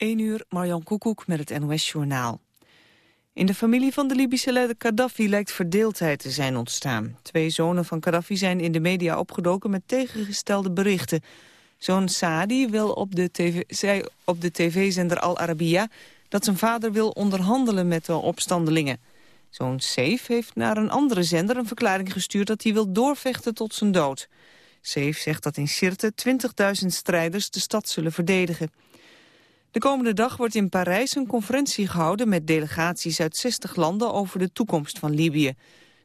1 uur, Marjan Koekoek met het NOS-journaal. In de familie van de Libische leider Gaddafi lijkt verdeeldheid te zijn ontstaan. Twee zonen van Gaddafi zijn in de media opgedoken met tegengestelde berichten. Zoon Saadi wil op de TV, zei op de tv-zender Al Arabiya dat zijn vader wil onderhandelen met de opstandelingen. Zoon Seif heeft naar een andere zender een verklaring gestuurd dat hij wil doorvechten tot zijn dood. Seif zegt dat in Sirte 20.000 strijders de stad zullen verdedigen. De komende dag wordt in Parijs een conferentie gehouden met delegaties uit 60 landen over de toekomst van Libië.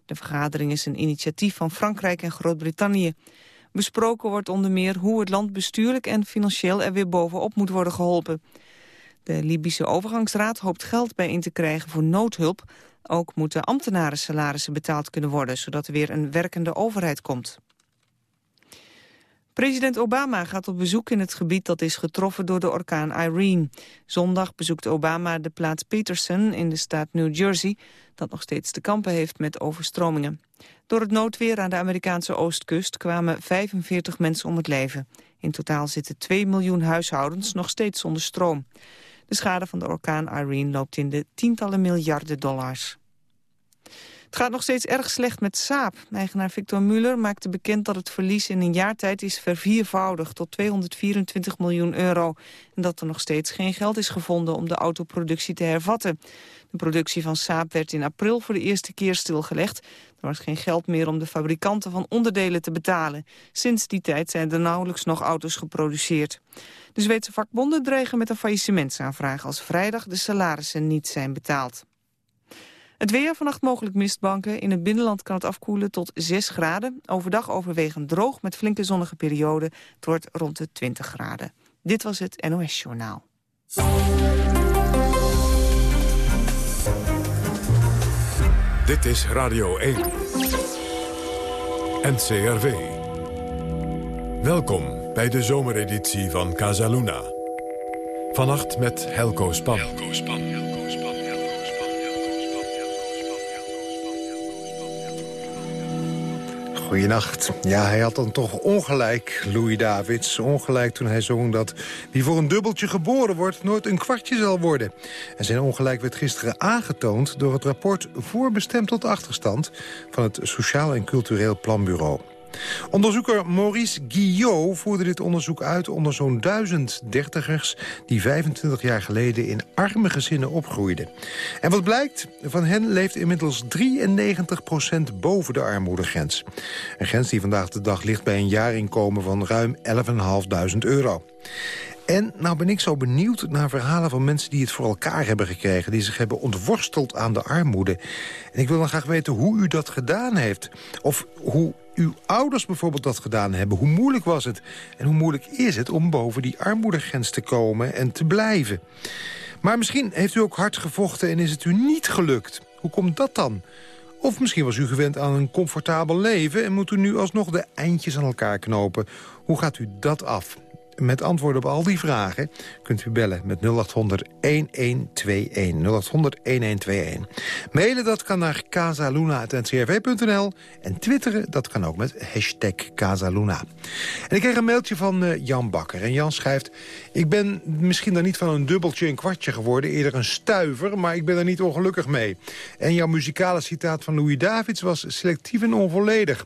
De vergadering is een initiatief van Frankrijk en Groot-Brittannië. Besproken wordt onder meer hoe het land bestuurlijk en financieel er weer bovenop moet worden geholpen. De Libische overgangsraad hoopt geld bij in te krijgen voor noodhulp. Ook moeten ambtenaren salarissen betaald kunnen worden, zodat er weer een werkende overheid komt. President Obama gaat op bezoek in het gebied dat is getroffen door de orkaan Irene. Zondag bezoekt Obama de plaats Peterson in de staat New Jersey... dat nog steeds te kampen heeft met overstromingen. Door het noodweer aan de Amerikaanse oostkust kwamen 45 mensen om het leven. In totaal zitten 2 miljoen huishoudens nog steeds zonder stroom. De schade van de orkaan Irene loopt in de tientallen miljarden dollars. Het gaat nog steeds erg slecht met Saab. Eigenaar Victor Muller maakte bekend dat het verlies in een jaar tijd is verviervoudigd tot 224 miljoen euro. En dat er nog steeds geen geld is gevonden om de autoproductie te hervatten. De productie van Saab werd in april voor de eerste keer stilgelegd. Er was geen geld meer om de fabrikanten van onderdelen te betalen. Sinds die tijd zijn er nauwelijks nog auto's geproduceerd. De Zweedse vakbonden dreigen met een faillissementsaanvraag als vrijdag de salarissen niet zijn betaald. Het weer, vannacht mogelijk mistbanken. In het binnenland kan het afkoelen tot 6 graden. Overdag overwegend droog met flinke zonnige perioden. Het wordt rond de 20 graden. Dit was het NOS Journaal. Dit is Radio 1. NCRV. Welkom bij de zomereditie van Casaluna. Vannacht met Helco Span. Helco Span. Goedenacht. Ja, hij had dan toch ongelijk, Louis Davids. Ongelijk toen hij zong dat wie voor een dubbeltje geboren wordt... nooit een kwartje zal worden. En zijn ongelijk werd gisteren aangetoond door het rapport Voorbestemd tot Achterstand... van het Sociaal en Cultureel Planbureau. Onderzoeker Maurice Guillot voerde dit onderzoek uit onder zo'n duizend dertigers... die 25 jaar geleden in arme gezinnen opgroeiden. En wat blijkt? Van hen leeft inmiddels 93% boven de armoedegrens. Een grens die vandaag de dag ligt bij een jaarinkomen van ruim 11.500 euro. En nou ben ik zo benieuwd naar verhalen van mensen die het voor elkaar hebben gekregen. Die zich hebben ontworsteld aan de armoede. En ik wil dan graag weten hoe u dat gedaan heeft. Of hoe uw ouders bijvoorbeeld dat gedaan hebben. Hoe moeilijk was het? En hoe moeilijk is het om boven die armoedegrens te komen en te blijven? Maar misschien heeft u ook hard gevochten en is het u niet gelukt. Hoe komt dat dan? Of misschien was u gewend aan een comfortabel leven... en moet u nu alsnog de eindjes aan elkaar knopen. Hoe gaat u dat af? Met antwoorden op al die vragen kunt u bellen met 0800 1121. 0800 1121. Mailen dat kan naar casaluna.ncrv.nl. En twitteren dat kan ook met hashtag Casaluna. En ik kreeg een mailtje van uh, Jan Bakker. En Jan schrijft... Ik ben misschien dan niet van een dubbeltje een kwartje geworden. Eerder een stuiver, maar ik ben er niet ongelukkig mee. En jouw muzikale citaat van Louis Davids was selectief en onvolledig.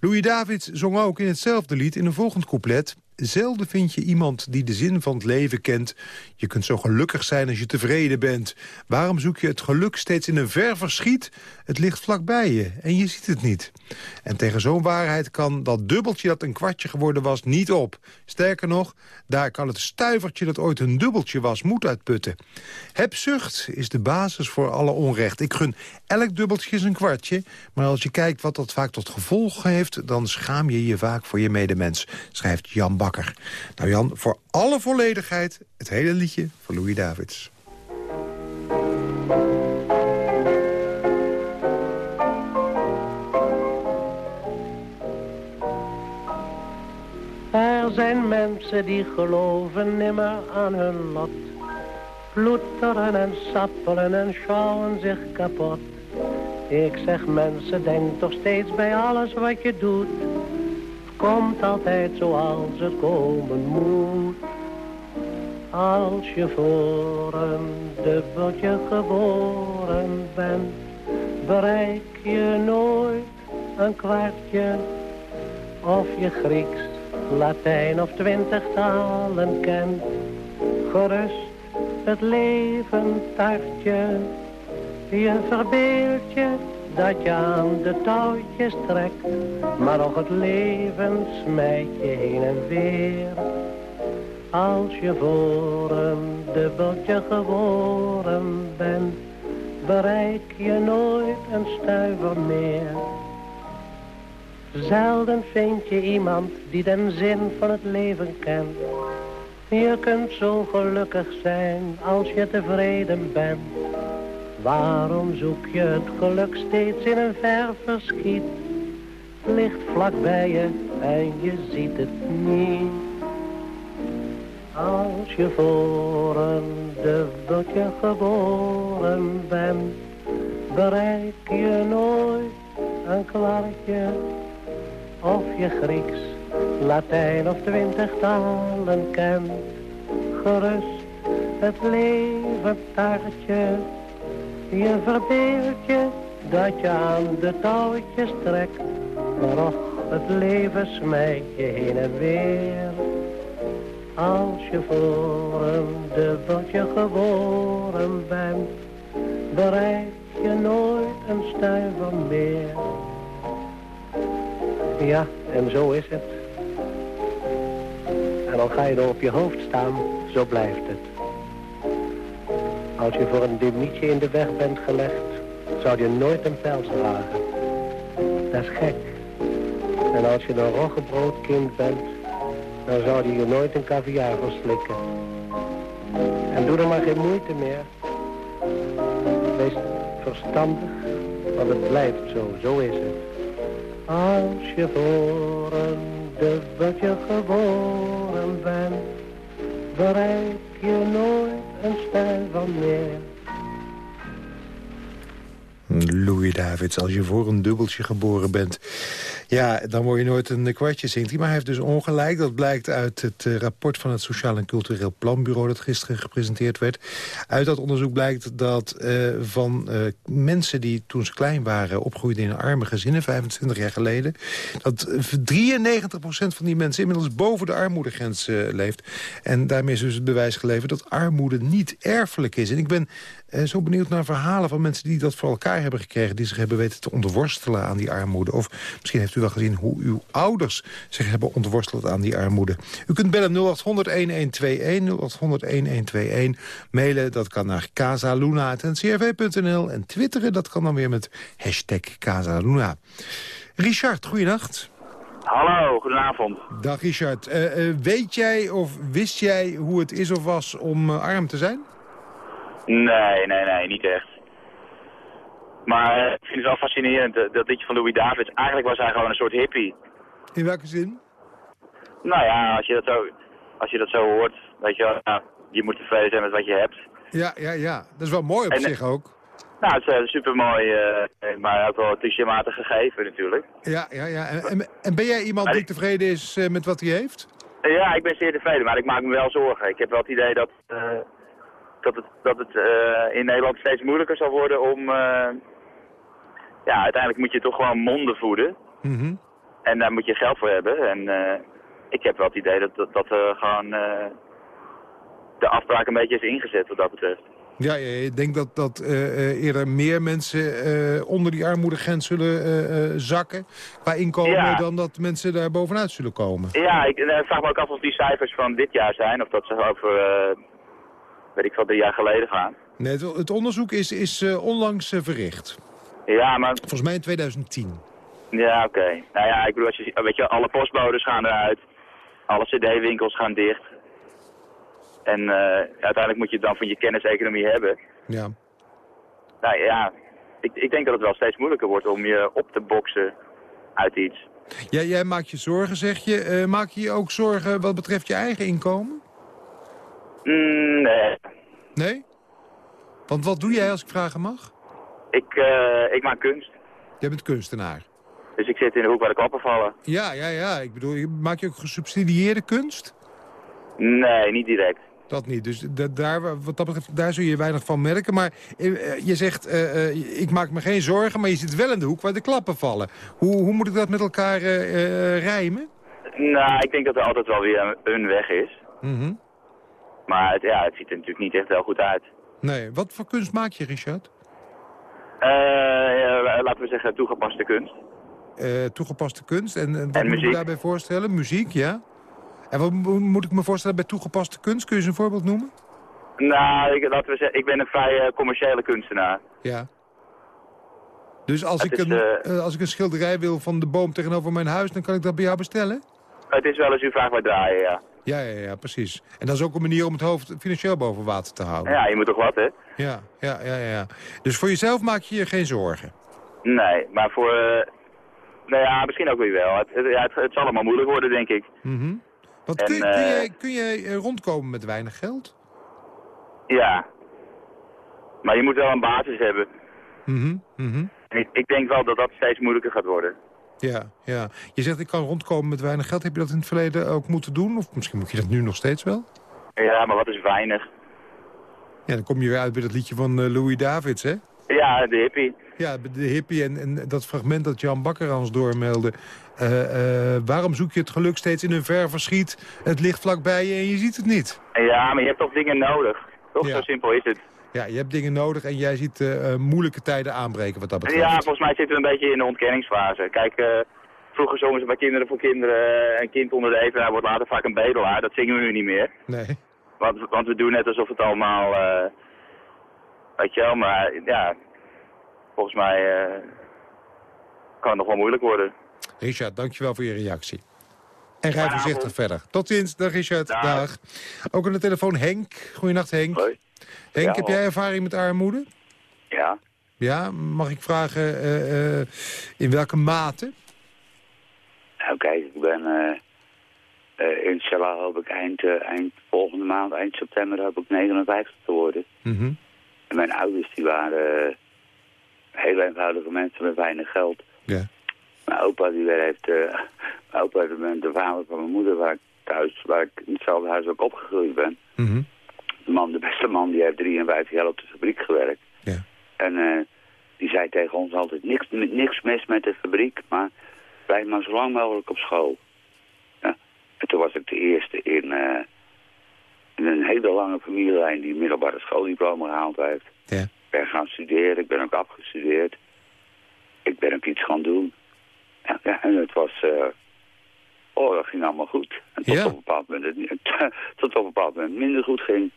Louis Davids zong ook in hetzelfde lied in een volgend couplet... Zelden vind je iemand die de zin van het leven kent. Je kunt zo gelukkig zijn als je tevreden bent. Waarom zoek je het geluk steeds in een ver verschiet? Het ligt vlakbij je en je ziet het niet. En tegen zo'n waarheid kan dat dubbeltje dat een kwartje geworden was niet op. Sterker nog, daar kan het stuivertje dat ooit een dubbeltje was moet uitputten. Hebzucht is de basis voor alle onrecht. Ik gun elk dubbeltje een kwartje. Maar als je kijkt wat dat vaak tot gevolg heeft... dan schaam je je vaak voor je medemens, schrijft Jan Nou Jan, voor alle volledigheid het hele liedje van Louis Davids. Er zijn mensen die geloven nimmer aan hun lot. Ploeteren en sappelen en schouwen zich kapot. Ik zeg mensen, denk toch steeds bij alles wat je doet. Komt altijd zoals het komen moet. Als je voor een dubbeltje geboren bent, bereik je nooit een kwartje. Of je Grieks, Latijn of twintig talen kent, gerust het leven tartje. Je verbeeld je dat je aan de touwtjes trekt, maar nog het leven smijt je heen en weer. Als je voor een dubbeltje geboren bent, bereik je nooit een stuiver meer. Zelden vind je iemand die den zin van het leven kent. Je kunt zo gelukkig zijn als je tevreden bent. Waarom zoek je het geluk steeds in een ver verschiet? Ligt vlak bij je en je ziet het niet. Als je voor een dubbeltje geboren bent, bereik je nooit een kwartje. Of je Grieks, Latijn of twintig talen kent, gerust het leven taartje. Je verbeeld je dat je aan de touwtjes trekt, maar och, het leven smijt je heen en weer. Als je voor een dubbeltje geboren bent, bereik je nooit een stuiver meer. Ja, en zo is het. En dan ga je er op je hoofd staan, zo blijft het. Als je voor een demietje in de weg bent gelegd, zou je nooit een pels dragen. Dat is gek. En als je een roggebroodkind bent, dan zou je je nooit een caviar verslikken. En doe er maar geen moeite meer. Wees verstandig, want het blijft zo, zo is het. Als je voor een dubbeltje geboren bent, bereik je nooit een stuiver meer. Louis Davids, als je voor een dubbeltje geboren bent... Ja, dan word je nooit een kwartje, zingt. Maar hij heeft dus ongelijk. Dat blijkt uit het eh, rapport van het Sociaal en Cultureel Planbureau... dat gisteren gepresenteerd werd. Uit dat onderzoek blijkt dat uh, van uh, mensen die toen ze klein waren... opgroeiden in arme gezinnen, 25 jaar geleden... dat 93% van die mensen inmiddels boven de armoedegrens leeft. En daarmee is dus het bewijs geleverd dat armoede niet erfelijk is. En ik ben uh, zo benieuwd naar verhalen van mensen die dat voor elkaar hebben gekregen... die zich hebben weten te onderworstelen aan die armoede. Of misschien heeft u wel gezien hoe uw ouders zich hebben onderworsteld aan die armoede. U kunt bellen 0800-1121, 0800-1121. Mailen, dat kan naar casaluna.ncrv.nl. En twitteren, dat kan dan weer met hashtag Casaluna. Richard, goeienacht. Hallo, goedenavond. Dag Richard. Uh, uh, weet jij of wist jij hoe het is of was om arm te zijn? Nee, nee, nee, niet echt. Maar ik vind het wel fascinerend, dat liedje van Louis David. Eigenlijk was hij gewoon een soort hippie. In welke zin? Nou ja, als je dat zo, als je dat zo hoort, weet je wel, nou, je moet tevreden zijn met wat je hebt. Ja, ja, ja. Dat is wel mooi op En, zich ook. Nou, het is uh, super mooi, maar ook wel clichématig gegeven natuurlijk. Ja, ja, ja. En, en, en ben jij iemand Maar die ik- tevreden is eh, met wat hij heeft? Ja, ik ben zeer tevreden, maar ik maak me wel zorgen. Ik heb wel het idee dat, eh, dat het, dat het eh, in Nederland steeds moeilijker zal worden om... eh, ja, uiteindelijk moet je toch gewoon monden voeden. Mhm. En daar moet je geld voor hebben. En eh, ik heb wel het idee dat, dat, dat gewoon de afspraak een beetje is ingezet wat dat betreft. Ja, ja, ik denk dat, dat eerder meer mensen onder die armoedegrens zullen zakken qua inkomen... Ja. dan dat mensen daar bovenuit zullen komen. Ja, ik vraag me ook af of die cijfers van dit jaar zijn. Of dat ze over, weet ik veel, drie jaar geleden gaan. Nee, het, het onderzoek is, is eh, onlangs eh, verricht. Ja, maar Volgens mij in 2010. Ja, oké. Nou ja, ik bedoel, als je, weet je, alle postbodes gaan eruit. Alle cd-winkels gaan dicht. En eh, uiteindelijk moet je het dan van je kenniseconomie hebben. Ja. Nou ja, ik, ik denk dat het wel steeds moeilijker wordt om je op te boksen uit iets. Jij, jij maakt je zorgen, zeg je. Maak je je ook zorgen wat betreft je eigen inkomen? Mm, nee, Nee? Want wat doe jij als ik vragen mag? ik, eh, ik maak kunst. Jij bent kunstenaar. Dus ik zit in de hoek waar de klappen vallen. Ja, ja, ja. Ik bedoel, maak je ook gesubsidieerde kunst? Nee, niet direct. Dat niet. Dus da- daar, wat dat betreft, daar zul je weinig van merken. Maar eh, eh, je zegt, ik maak me geen zorgen, maar je zit wel in de hoek waar de klappen vallen. Hoe, hoe moet ik dat met elkaar eh, rijmen? Nou, ik denk dat er altijd wel weer een, weg is. Mhm. Maar het, ja, het ziet er natuurlijk niet echt heel goed uit. Nee, wat voor kunst maak je, Richard? Eh, laten we zeggen toegepaste kunst. Eh, toegepaste kunst. En, en wat En moet ik me daarbij voorstellen? Muziek, ja. En wat mo- moet ik me voorstellen bij toegepaste kunst? Kun je eens een voorbeeld noemen? Nou, ik, laten we zeggen, ik ben een vrij eh, commerciële kunstenaar. Ja. Dus als Het ik, is, een, als ik een schilderij wil van de boom tegenover mijn huis... dan kan ik dat bij jou bestellen? Het is wel eens uw vraag bij draaien, ja. Ja, ja, ja, precies. En dat is ook een manier om het hoofd financieel boven water te houden. Ja, je moet toch wat, hè? Ja, ja, ja, ja. Dus voor jezelf maak je je geen zorgen? Nee, maar voor... eh, nou ja, misschien ook weer wel. Het, het, ja, het, het zal allemaal moeilijk worden, denk ik. Mhm. Want En, kun, kun, eh, jij, kun jij eh, rondkomen met weinig geld? Ja. Maar je moet wel een basis hebben. Mhm, mhm. En ik, ik denk wel dat dat steeds moeilijker gaat worden. Ja, ja. Je zegt ik kan rondkomen met weinig geld. Heb je dat in het verleden ook moeten doen? Of misschien moet je dat nu nog steeds wel? Ja, maar wat is weinig? Ja, dan kom je weer uit bij dat liedje van eh, Louis Davids, hè? Ja, de hippie. Ja, de hippie en, en dat fragment dat Jan Bakker ons doormeldde. Eh, eh, waarom zoek je het geluk steeds in een ver verschiet? Het ligt vlakbij je en je ziet het niet. Ja, maar je hebt toch dingen nodig. Toch, Ja. zo simpel is het. Ja, je hebt dingen nodig en jij ziet eh, moeilijke tijden aanbreken wat dat betreft. Ja, volgens mij zitten we een beetje in de ontkenningsfase. Kijk, eh, vroeger zongen ze bij Kinderen voor Kinderen een kind onder de evenaar wordt later vaak een bedelaar. Dat zingen we nu niet meer. Nee. Want, want we doen net alsof het allemaal, weet je wel, maar ja, volgens mij kan het nog wel moeilijk worden. Richard, dankjewel voor je reactie. En rij voorzichtig verder. Tot ziens, dag Richard. Dag. Dag. Ook aan de telefoon Henk. Goedenacht Henk. Hoi. Henk, Ja, heb jij ervaring met armoede? Ja, Ja, mag ik vragen eh, eh, in welke mate? nou kijk, ik ben eh in Inshallah hoop ik eind, eind volgende maand, eind september, hoop ik 59 te worden. Mhm. En mijn ouders die waren heel eenvoudige mensen met weinig geld. Ja. Mijn opa die weer heeft, mijn opa is de vader van mijn moeder waar ik thuis, waar ik in hetzelfde huis ook opgegroeid ben. Mhm. De man, de beste man, die heeft 53 jaar op de fabriek gewerkt. Ja. En eh, die zei tegen ons altijd, niks, niks mis met de fabriek, maar blijf maar zo lang mogelijk op school. Ja. En toen was ik de eerste in, eh, in een hele lange familielijn die een middelbare schooldiploma gehaald heeft. Ja. Ik ben gaan studeren, ik ben ook afgestudeerd. Ik ben ook iets gaan doen. Ja, ja, en het was... eh, oh, dat ging allemaal goed. En tot, Ja. op een bepaald moment het, tot op een bepaald moment minder goed ging.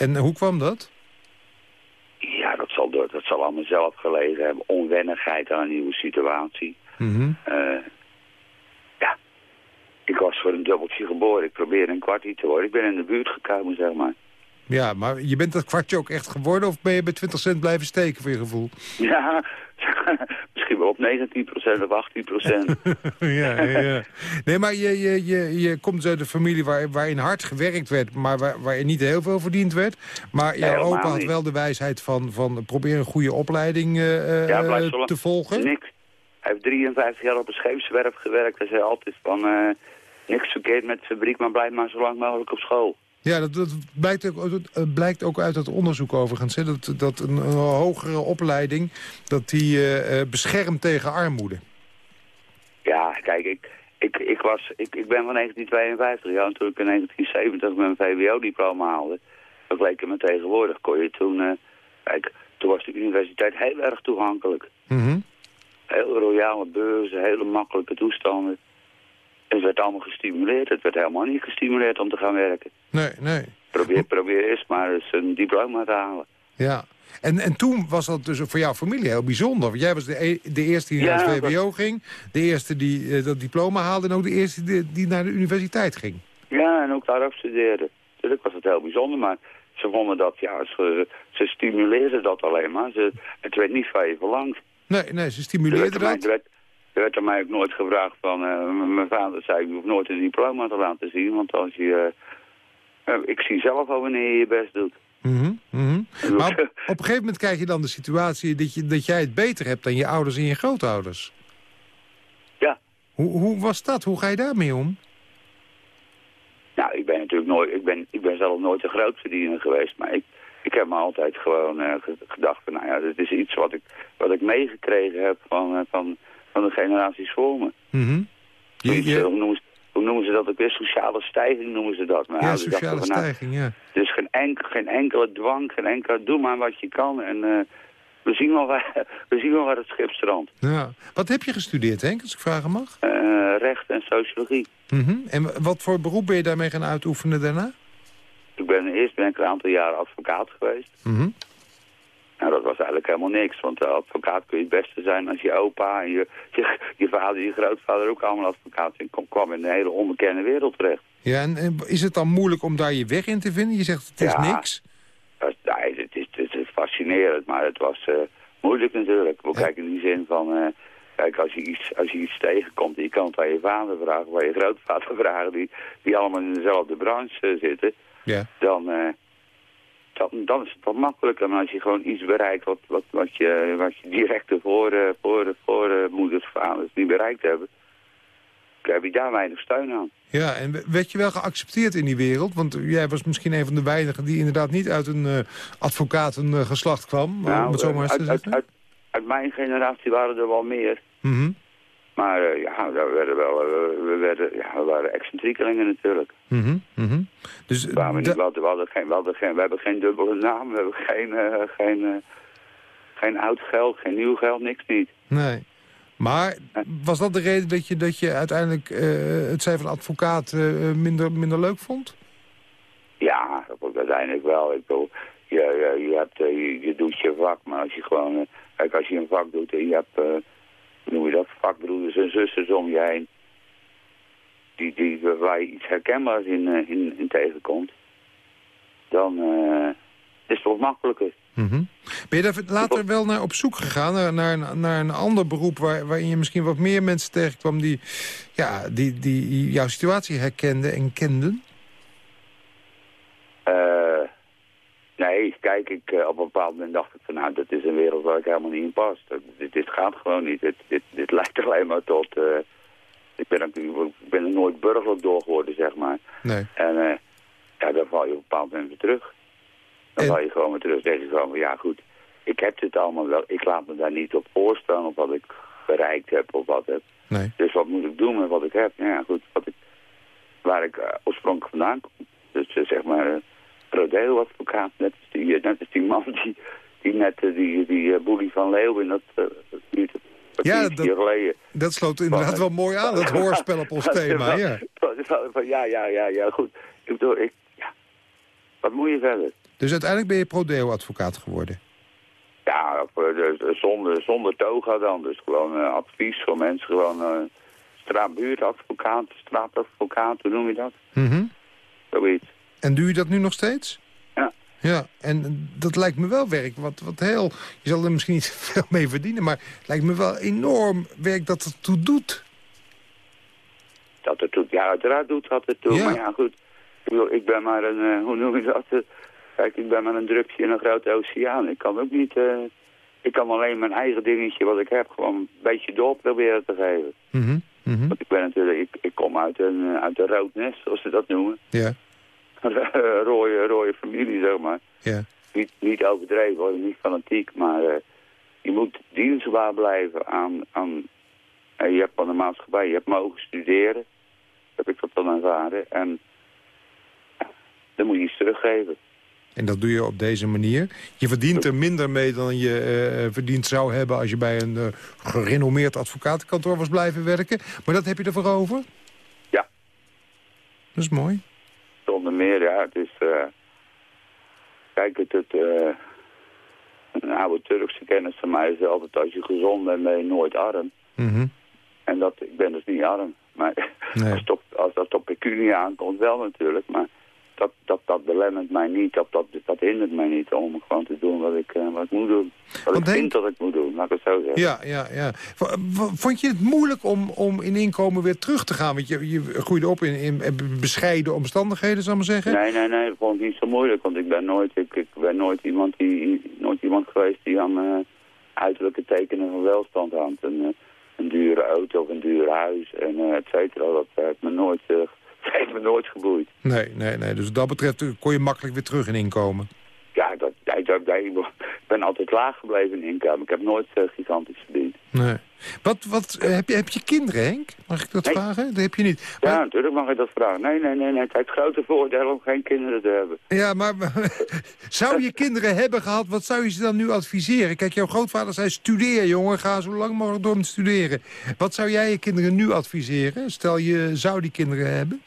En hoe kwam dat? Ja, dat zal, door, dat zal allemaal zelf gelegen hebben. Onwennigheid aan een nieuwe situatie. Mhm. Eh, ja, ik was voor een dubbeltje geboren. Ik probeerde een kwartje te worden. Ik ben in de buurt gekomen, zeg maar. Ja, maar je bent dat kwartje ook echt geworden... of ben je bij 20 cent blijven steken voor je gevoel? Ja, misschien wel op 19% of 18%. ja, ja, ja. Nee, maar je, je, je, je komt uit een familie waar, waarin hard gewerkt werd... maar waar, waarin niet heel veel verdiend werd. Maar Nee, jouw opa had niet. wel de wijsheid van, van probeer een goede opleiding eh, Ja, te volgen. Niks. Hij heeft 53 jaar op een scheepswerf gewerkt. Hij zei altijd van... eh, niks verkeerd met de fabriek, maar blijf maar zo lang mogelijk op school. Ja, dat, dat blijkt, ook, dat eh, blijkt ook uit het onderzoek overigens. Hè, dat, dat een, een hogere opleiding dat die eh, eh, beschermt tegen armoede. Ja, kijk, ik, ik, ik, was, ik, ik ben van 1952. Ja, en toen ik in 1970 mijn VWO-diploma haalde... vergeleken met tegenwoordig kon je toen... kijk, toen was de universiteit heel erg toegankelijk. Mhm. Heel royale beurzen, hele makkelijke toestanden. Het werd allemaal gestimuleerd. Het werd helemaal niet gestimuleerd om te gaan werken. Nee, nee. Probeer, probeer eens maar eens een diploma te halen. Ja. En, en toen was dat dus voor jouw familie heel bijzonder. Want jij was de, e- de eerste die Ja, naar het VWO ging. De eerste die eh, dat diploma haalde. En ook de eerste die, die naar de universiteit ging. Ja, en ook daarop studeerde. Natuurlijk was het heel bijzonder, maar ze vonden dat, ja, ze, ze stimuleerden dat alleen maar. Ze, het werd niet van je verlangd. Nee, nee, ze Er stimuleerde werd, aan mij, dat. Er, werd, er aan mij ook nooit gevraagd van... eh, mijn vader zei, je hoeft nooit een diploma te laten zien, want als je... eh, eh, ik zie zelf al wanneer je je best doet. Mhm, mhm. Maar op, op een gegeven moment krijg je dan de situatie... Dat, je, dat jij het beter hebt dan je ouders en je grootouders. Ja. Hoe, hoe was dat? Hoe ga je daarmee om? Nou, ik ben natuurlijk nooit, ik, ben, ik ben zelf nooit een grootverdiener geweest, maar ik, ik heb me altijd gewoon uh, gedacht van, nou ja, dit is iets wat ik, wat ik meegekregen heb van, van, van de generaties voor me. Mm -hmm. je, je... Hoe, noemen ze, hoe, noemen ze, dat ook weer? Sociale stijging noemen ze dat. Maar ja, sociale stijging, ja. Dus geen, enkel, geen enkele dwang, geen enkele, doe maar wat je kan en... Uh, we zien, wel waar, we zien wel waar het schip strandt. Ja. Wat heb je gestudeerd, Henk, als ik vragen mag? Uh, recht en sociologie. Mm -hmm. En wat voor beroep ben je daarmee gaan uitoefenen daarna? Ik ben, eerst ben ik een aantal jaren advocaat geweest. Mm -hmm. Nou, dat was eigenlijk helemaal niks. Want advocaat kun je het beste zijn als je opa en je, je, je vader en je grootvader ook allemaal advocaat zijn. Kom, kwam in een hele onbekende wereld terecht. Ja, en, en, is het dan moeilijk om daar je weg in te vinden? Je zegt het is ja, niks. Nee, het is, het is fascinerend, maar het was uh, moeilijk natuurlijk. We kijken in die zin van... Uh, Kijk, als je, iets, als je iets tegenkomt en je kan het aan je vader vragen, bij je grootvader vragen, die, die allemaal in dezelfde branche zitten, ja. dan, uh, dan, dan is het wat makkelijker. Maar als je gewoon iets bereikt wat, wat, wat, je, wat je direct de voor, voor, voor moeders, vaders niet bereikt hebben, dan heb je daar weinig steun aan. Ja, en werd je wel geaccepteerd in die wereld? Want jij was misschien een van de weinigen die inderdaad niet uit een uh, advocatengeslacht kwam, nou, om het zo maar eens te uit, zeggen. Uit, uit, uit, mijn generatie waren er wel meer. Mm -hmm. Maar uh, ja, we, werden wel, uh, we, werden, ja, we waren excentriekelingen natuurlijk. Mm -hmm. Mm -hmm. Dus, we, niet, we, hadden, we, hadden geen, we, hadden geen, we hebben geen dubbele naam, we hebben geen, uh, geen, geen oud geld, geen nieuw geld, niks niet. Nee. Maar was dat de reden dat je, dat je uiteindelijk het zijn van advocaat minder, minder leuk vond? Ja, dat uiteindelijk wel. Ik bedoel, je, je, je, hebt, je, je doet je vak, maar als je gewoon... Kijk, als je een vak doet en je hebt... noem je dat? Vakbroeders en zusters om je heen. Die, die, waar je iets herkenbaars in, in, in tegenkomt. Dan is het toch makkelijker. -hmm. Ben je daar later wel naar op zoek gegaan, naar, naar, naar een ander beroep... Waar, waarin je misschien wat meer mensen tegenkwam die, ja, die, die jouw situatie herkenden en kenden? Uh, nee, kijk, ik, uh, op een bepaald moment dacht ik van... nou, dat is een wereld waar ik helemaal niet in pas. Dit, dit gaat gewoon niet. Dit, dit, dit leidt alleen maar tot... Uh, ik, ben, ik ben er nooit burgerlijk door geworden, zeg maar. Nee. En ja, dan val je op een bepaald moment weer terug. Dan val je gewoon weer terug. Dan zeg je gewoon, ja goed, ik heb dit allemaal wel. Ik laat me daar niet op voorstaan op wat ik bereikt heb of wat heb. Nee. Dus wat moet ik doen met wat ik heb? Ja goed, wat ik, waar ik uh, oorspronkelijk vandaan kom. Dus uh, zeg maar, uh, rodeo-advocaat, net als die, net als die man die, die net die, die boelie van Leeuwen, dat niet ja, dat, dat sloot inderdaad wel mooi aan, dat hoorspel op ons thema. Ja. ja, ja, ja, ja, goed. Ik bedoel, ik, ja. Wat moet je verder? Dus uiteindelijk ben je prodeo-advocaat geworden? Ja, zonder, zonder toga dan. Dus gewoon uh, advies voor mensen. Gewoon uh, straatbuurtadvocaat, straatadvocaat, hoe noem je dat? Mm -hmm. Zoiets. En doe je dat nu nog steeds? Ja. Ja, en dat lijkt me wel werk. Wat, wat heel, je zal er misschien niet veel mee verdienen... maar het lijkt me wel enorm werk dat het toe doet. Dat het doet, ja, uiteraard doet dat het toe. Ja. Maar ja, goed. Ik, bedoel, ik ben maar een, uh, hoe noem je dat... Kijk, ik ben maar een drupje in een grote oceaan. Ik kan ook niet... Uh, ik kan alleen mijn eigen dingetje wat ik heb gewoon een beetje door proberen te geven. Mm -hmm. Mm -hmm. Want ik ben natuurlijk... Ik, ik kom uit een, uit een rood nest, zoals ze dat noemen. Ja. rode, rode familie, zeg maar. Ja. Niet, niet overdreven hoor, niet fanatiek, maar uh, je moet dienstbaar blijven aan... aan uh, je hebt van de maatschappij, je hebt mogen studeren. Heb ik dat dan ervaren. En dan moet je iets teruggeven. En dat doe je op deze manier. Je verdient er minder mee dan je uh, verdiend zou hebben... als je bij een uh, gerenommeerd advocatenkantoor was blijven werken. Maar dat heb je ervoor over? Ja. Dat is mooi. Zonder meer, ja. Het is... Uh, kijk, het... het een oude Turkse kennis van mij is altijd... als je gezond bent, ben je nooit arm. Mm -hmm. En dat, ik ben dus niet arm. Maar nee. als, het op, als dat op pecunie aankomt, wel natuurlijk. Maar dat, dat, dat belemmert mij niet, dat, dat, dat hindert mij niet om gewoon te doen wat ik, uh, wat ik moet doen. Wat Want ik vind dat ik moet doen, laat ik het zo zeggen. Ja, ja, ja. Vond je het moeilijk om, om in inkomen weer terug te gaan? Want je, je groeide op in, in bescheiden omstandigheden, zal ik maar zeggen? Nee, nee, nee, dat vond ik niet zo moeilijk. Want ik ben nooit, ik, ik ben nooit, iemand, die, nooit iemand geweest die aan uh, uiterlijke tekenen van welstand hangt. Een, uh, een dure auto of een duur huis en uh, et cetera, dat heeft me nooit Het heeft me nooit geboeid. Nee, nee, nee. Dus wat dat betreft kon je makkelijk weer terug in inkomen. Ja, dat, dat, dat, dat- ik ben altijd laag gebleven in inkomen. Ik heb nooit eh, gigantisch verdiend. Nee. Wat, wat, eh, heb, je, heb je kinderen, Henk? Mag ik dat Nee. vragen? Dat heb je niet. Ja, natuurlijk mag ik dat vragen. Nee, nee, nee, nee. Het heeft grote voordelen om geen kinderen te hebben. Ja, maar zou je kinderen hebben gehad, wat zou je ze dan nu adviseren? Kijk, jouw grootvader zei, studeer jongen, ga zo lang mogelijk door met studeren. Wat zou jij je kinderen nu adviseren? Stel je zou die kinderen hebben?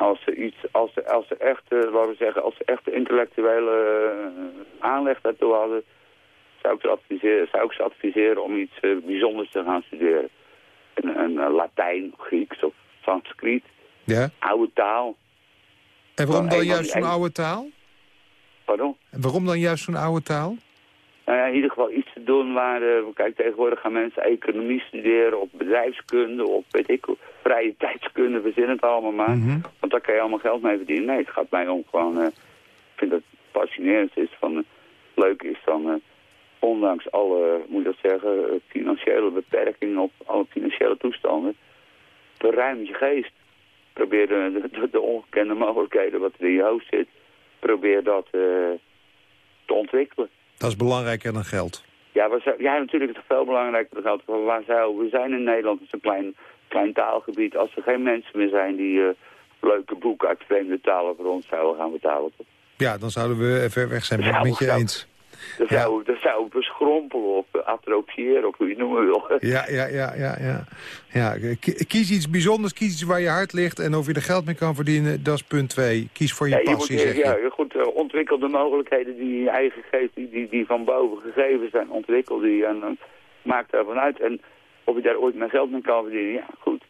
Als ze iets, als ze, als ze echt, eh, laten we zeggen, als ze echt de intellectuele eh, aanleg daartoe hadden, zou ik ze adviseren, zou ik ze adviseren om iets eh, bijzonders te gaan studeren. Een, een, Latijn, Grieks of Sanskriet, Ja. oude taal. En waarom dan juist zo'n oude taal? Pardon? En waarom dan juist zo'n oude taal? Nou ja, in ieder geval iets doen waar, eh, kijk, tegenwoordig gaan mensen economie studeren, of bedrijfskunde, of weet ik, vrije tijdskunde, verzin het allemaal maar. Mhm. Want daar kan je allemaal geld mee verdienen. Nee, het gaat mij om gewoon, eh, ik vind dat het fascinerend is, van, eh, leuk is dan, ondanks alle, moet dat zeggen, financiële beperkingen op alle financiële toestanden, verruim je geest. Probeer de, de, de ongekende mogelijkheden wat er in je hoofd zit, probeer dat te ontwikkelen. Dat is belangrijker dan geld. Ja, zou- ja, natuurlijk is het veel belangrijker. Maar Waar zou, we zijn in Nederland, het is een klein, klein taalgebied. Als er geen mensen meer zijn die eh, leuke boeken uit vreemde talen voor ons zouden gaan betalen. Ja, dan zouden we ver weg zijn. Ben ik met je eens. Ja. zou, dan zou beschrompelen of uh, atrofiëren of hoe je het noemen wil. Ja, ja, ja, ja. ja. ja ki- kies iets bijzonders, kies iets waar je hart ligt... en of je er geld mee kan verdienen, dat is punt twee. Kies voor je Ja, je moet, passie, zeg ja, goed, eh, ontwikkel de mogelijkheden die je eigen geest, die, die, die van boven gegeven zijn, ontwikkel die en eh, maak daarvan uit. En of je daar ooit meer geld mee kan verdienen, ja goed.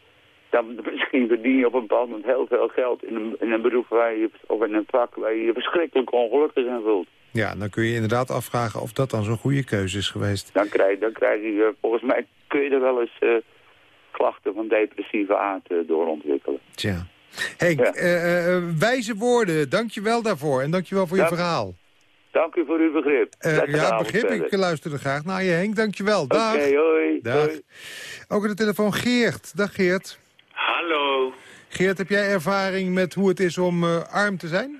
Dan misschien verdien je op een bepaald moment heel veel geld in een, in een beroep waar je, of in een vak waar je je verschrikkelijk ongelukkig in voelt. Ja, dan kun je inderdaad afvragen of dat dan zo'n goede keuze is geweest. Dan krijg, dan krijg je, eh, volgens mij kun je er wel eens eh, klachten van depressieve aard eh, door ontwikkelen. Tja. Henk, Ja. eh, eh, wijze woorden, dank je wel daarvoor. En dank je wel voor je verhaal. Dank u voor uw begrip. Ja, begrip. verder. Ik luisterde graag naar je, Henk. Dank je wel. Dag. Oké, hoi. Dag. hoi. Ook aan de telefoon Geert. Dag Geert. Hallo. Geert, heb jij ervaring met hoe het is om eh, arm te zijn?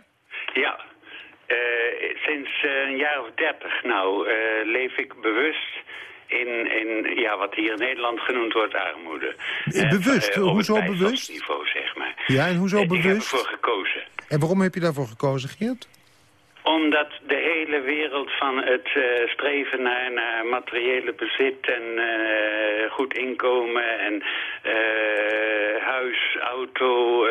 Sinds eh, een jaar of dertig nou eh, leef ik bewust in, in ja, wat hier in Nederland genoemd wordt armoede. Eh, bewust? op Hoezo het bewust? bijstandsniveau, zeg maar. Ja, en hoezo Eh, Ik heb bewust? ervoor gekozen. En waarom heb je daarvoor gekozen, Geert? Omdat de hele wereld van het streven naar, naar materiële bezit en goed inkomen en huis, auto,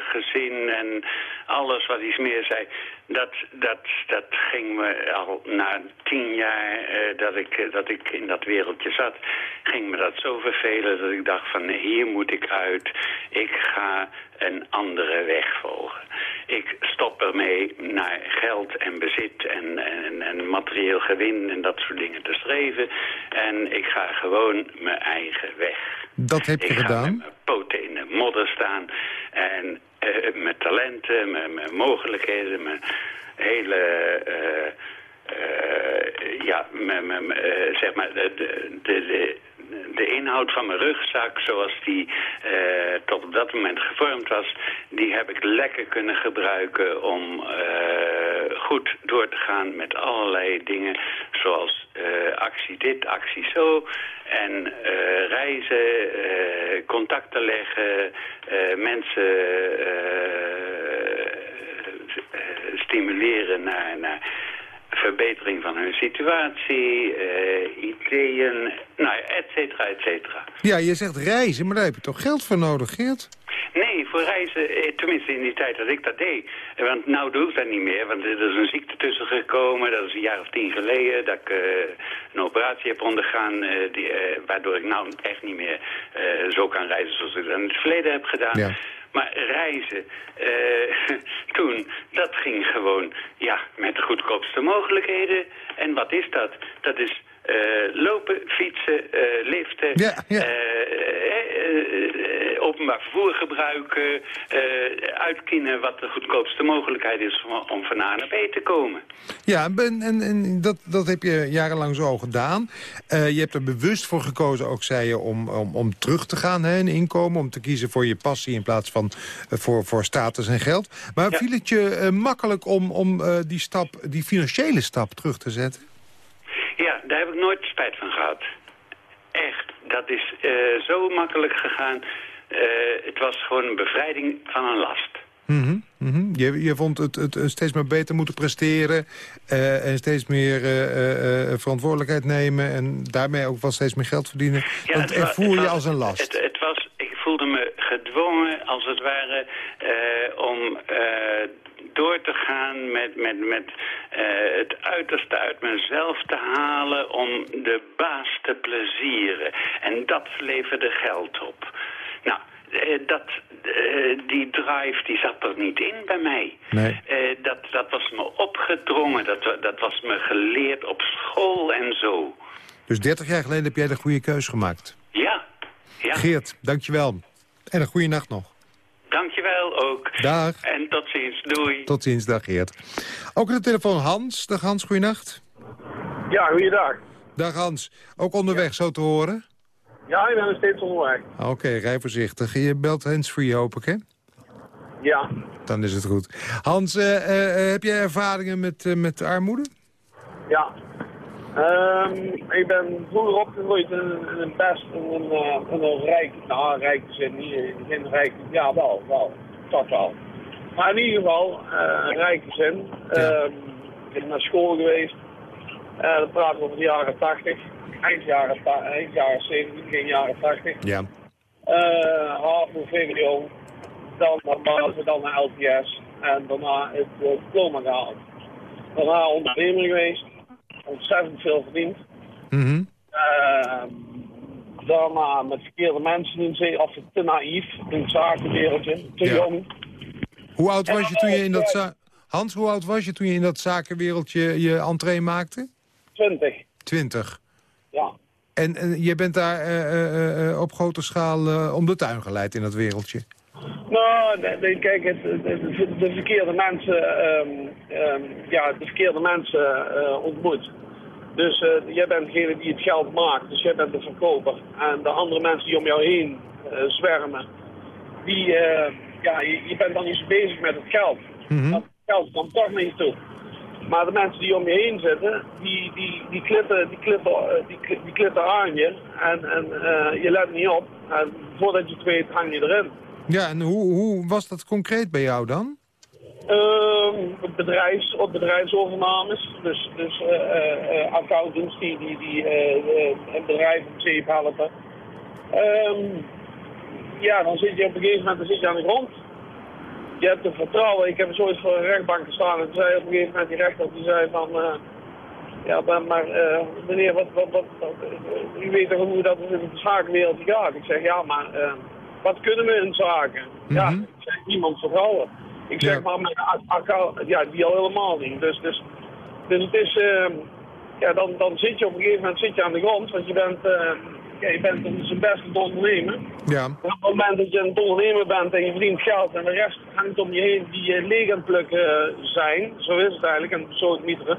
gezin en alles wat iets meer zei, dat, dat, dat ging me al na tien jaar eh, dat, ik, eh, dat ik in dat wereldje zat, ging me dat zo vervelen dat ik dacht van hier moet ik uit, ik ga een andere weg volgen. Ik stop ermee naar geld en bezit en, en, en materieel gewin en dat soort dingen te streven. En ik ga gewoon mijn eigen weg. Dat heb je ik ga met mijn poten in de modder staan en eh, mijn talenten, mijn, mijn mogelijkheden, mijn hele... eh, ja, mijn, mijn, mijn, eh, zeg maar, de, de, de, de, inhoud van mijn rugzak, zoals die eh, tot op dat moment gevormd was, die heb ik lekker kunnen gebruiken om eh, goed door te gaan met allerlei dingen, zoals eh, actie dit, actie zo, en reizen, contacten leggen, mensen stimuleren naar, naar verbetering van hun situatie, eh, ideeën, nou ja, et cetera, et cetera. Ja, je zegt reizen, maar daar heb je toch geld voor nodig, Geert? Nee, voor reizen, eh, tenminste in die tijd dat ik dat deed. Eh, Want nou doe ik dat niet meer, want er is een ziekte tussen gekomen. Dat is een jaar of tien geleden dat ik een operatie heb ondergaan... die, waardoor ik nou echt niet meer zo kan reizen zoals ik dat in het verleden heb gedaan. Ja. Maar reizen, eh, toen, dat ging gewoon ja, met goedkoopste mogelijkheden. En wat is dat? Dat is lopen, fietsen, eh, liften, Ja, ja. eh, openbaar vervoer gebruiken, uitkiezen wat de goedkoopste mogelijkheid is om, om van A naar B te komen. Ja, en, en, en dat, dat heb je jarenlang zo gedaan. Eh, je hebt er bewust voor gekozen, ook zei je, om, om, om terug te gaan hè, in inkomen. Om te kiezen voor je passie in plaats van eh, voor, voor status en geld. Maar Ja. viel het je eh, makkelijk om, om eh, die, stap, die financiële stap terug te zetten? Ja, daar heb ik nooit spijt van gehad. Echt, dat is eh, zo makkelijk gegaan. Eh, het was gewoon een bevrijding van een last. Mhm, mhm. Je, je vond het, het, steeds maar beter moeten presteren... eh, en steeds meer verantwoordelijkheid nemen... en daarmee ook wel steeds meer geld verdienen. Ja, dat ervoer je als een last. Het, het was, ik voelde me gedwongen, als het ware, om door te gaan met, met, met eh, het uiterste uit mezelf te halen om de baas te plezieren. En dat leverde geld op. Nou, eh, dat, eh, die drive die zat er niet in bij mij. Nee. Dat, dat was me opgedrongen, dat, dat was me geleerd op school en zo. Dus 30 jaar geleden heb jij de goede keus gemaakt. Ja, ja. Geert, dankjewel. En een goede nacht nog. Dankjewel ook. Dag. En tot ziens. Doei. Tot ziens, dag Geert. Ook aan de telefoon Hans. Dag Hans, goeienacht. Ja, goeiedag. Dag Hans. Ook onderweg zo te horen? Ja, ik ben nog steeds onderweg. Oké, rij voorzichtig. Je belt handsfree hoop ik, hè? Ja. Dan is het goed. Hans, eh, eh, eh, heb jij ervaringen met, eh, met armoede? Ja. Ehm, ik ben vroeger opgegroeid in, een- in een best, in een, eh, in een rijk, nou rijk zin, niet, geen rijk, ja wel, wel, toch wel. Maar in ieder geval, eh, een rijk gezin. Ehm, ik ben naar school geweest. Dat praten we over de jaren 80. Eind jaren, eind jaren 70, begin jaren 80. Ja. Eh HAVO, VWO, dan naar basis, dan naar LTS en daarna het diploma gehaald. Daarna ondernemer geweest, ontzettend veel verdiend. Mhm. Eh, daarna met verkeerde mensen in zee, of te naïef in het zakenwereldje, te Ja. jong. Hoe oud was je toen je in dat... Za- Hans, hoe oud was je toen je in dat zakenwereldje je entree maakte? 20, 20. ja. En, en je bent daar eh, eh, eh, op grote schaal eh, om de tuin geleid in dat wereldje. Nou, kijk, het, de, de- de verkeerde mensen, ehm, ehm, ja, de verkeerde mensen eh, ontmoet. Dus eh, jij bent degene die het geld maakt, dus jij bent de verkoper. En de andere mensen die om jou heen eh, zwermen, die, ja, je, je bent dan niet zo bezig met het geld. Mhm. Dat geld komt toch je toe. Maar de mensen die om je heen zitten, die, die, die, klitten, die, klitten, die, die klitten aan je. En, en je let niet op. En voordat je het weet, hang je erin. Ja, en hoe, hoe was dat concreet bij jou dan? Ehm, bedrijfs, op bedrijfsovernames, dus, dus eh, accountants die, die, die een bedrijf op zeep helpen. Ehm, ja, dan zit je op een gegeven moment zit je aan de grond. Je hebt te vertrouwen. Ik heb zoiets voor een rechtbank gestaan en toen zei op een gegeven moment die rechter, die zei van... ja, maar, maar meneer, wat, wat, wat, u weet toch hoe dat in de zakenwereld gaat? Ik zeg, ja, maar eh, wat kunnen we in zaken? Ja, Mhm. ik zeg, niemand vertrouwen. Ik zeg Ja. maar, mijn ja, die al helemaal niet. Dus, dus, dus het is, eh, ja, dan, dan zit je op een gegeven moment zit je aan de grond, want je bent, eh, ja, je bent zijn beste ondernemer. Ja. Op het moment dat je een ondernemer bent en je verdient geld en de rest hangt om je heen die eh, leeg aan het plukken eh, zijn, zo is het eigenlijk, en zo het mieteren.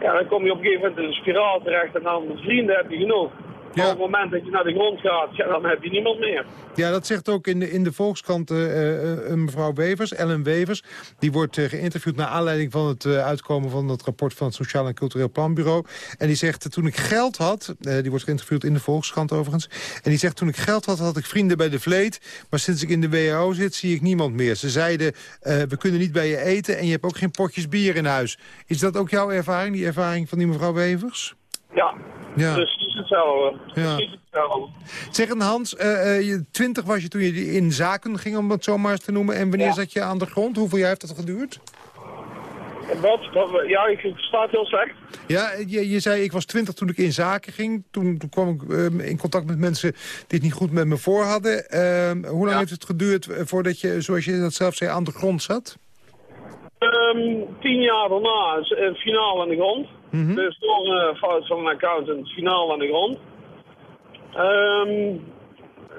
Ja, dan kom je op een gegeven moment in een spiraal terecht en dan vrienden heb je genoeg. Maar Ja. op het moment dat je naar de grond gaat, ja, dan heb je niemand meer. Ja, dat zegt ook in de, in de Volkskrant eh, mevrouw Wevers, Ellen Wevers. Die wordt geïnterviewd naar aanleiding van het uitkomen van het rapport van het Sociaal en Cultureel Planbureau. En die zegt, toen ik geld had, die wordt geïnterviewd in de Volkskrant overigens. En die zegt, toen ik geld had, had ik vrienden bij de vleet. Maar sinds ik in de WHO zit, zie ik niemand meer. Ze zeiden, we kunnen niet bij je eten en je hebt ook geen potjes bier in huis. Is dat ook jouw ervaring, die ervaring van die mevrouw Wevers? Ja, Ja. precies hetzelfde. Ja. Precies hetzelfde. Zeg een Hans, eh, eh, je 20 was je toen je in zaken ging, om het zo maar eens te noemen. En wanneer Ja. zat je aan de grond? Hoeveel jaar heeft dat geduurd? Wat? Ja, ik versta het heel slecht. Ja, je, je zei ik was 20 toen ik in zaken ging. Toen, toen kwam ik eh, in contact met mensen die het niet goed met me voor hadden. Ehm, hoe lang Ja. heeft het geduurd eh, voordat je, zoals je dat zelf zei, aan de grond zat? Ehm, tien jaar daarna een finale aan de grond. Mhm. Dus door een fout van een accountant, finaal aan de grond. Ehm,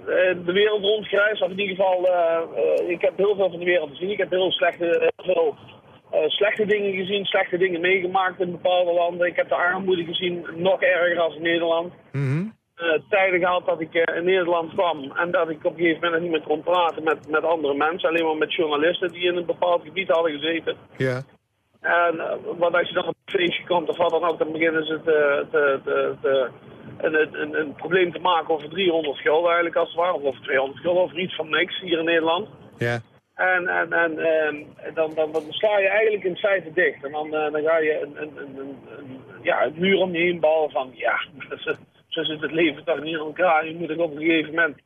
eh, de wereld rondgereisd, of in ieder geval, eh, eh, ik heb heel veel van de wereld gezien. Ik heb heel slechte, heel veel eh, slechte dingen gezien, slechte dingen meegemaakt in bepaalde landen. Ik heb de armoede gezien, nog erger als in Nederland. Eh, tijden gehad dat ik eh, in Nederland kwam en dat ik op een gegeven moment niet meer kon praten met, met andere mensen. Alleen maar met journalisten die in een bepaald gebied hadden gezeten. Ja. En wat als je dan feestje komt of wat dan ook, dan beginnen ze te, te, te, te, een, een, een, probleem te maken over 300 gulden eigenlijk als het ware. Of over 200 gulden, over iets van niks hier in Nederland. Ja. En, en, en uh, dan, dan, dan sla je eigenlijk in feite dicht. En dan, uh, dan ga je een, een, een, ja, een muur om je heen bouwen van, ja, zo zit het leven toch niet in elkaar. Je moet er op een gegeven moment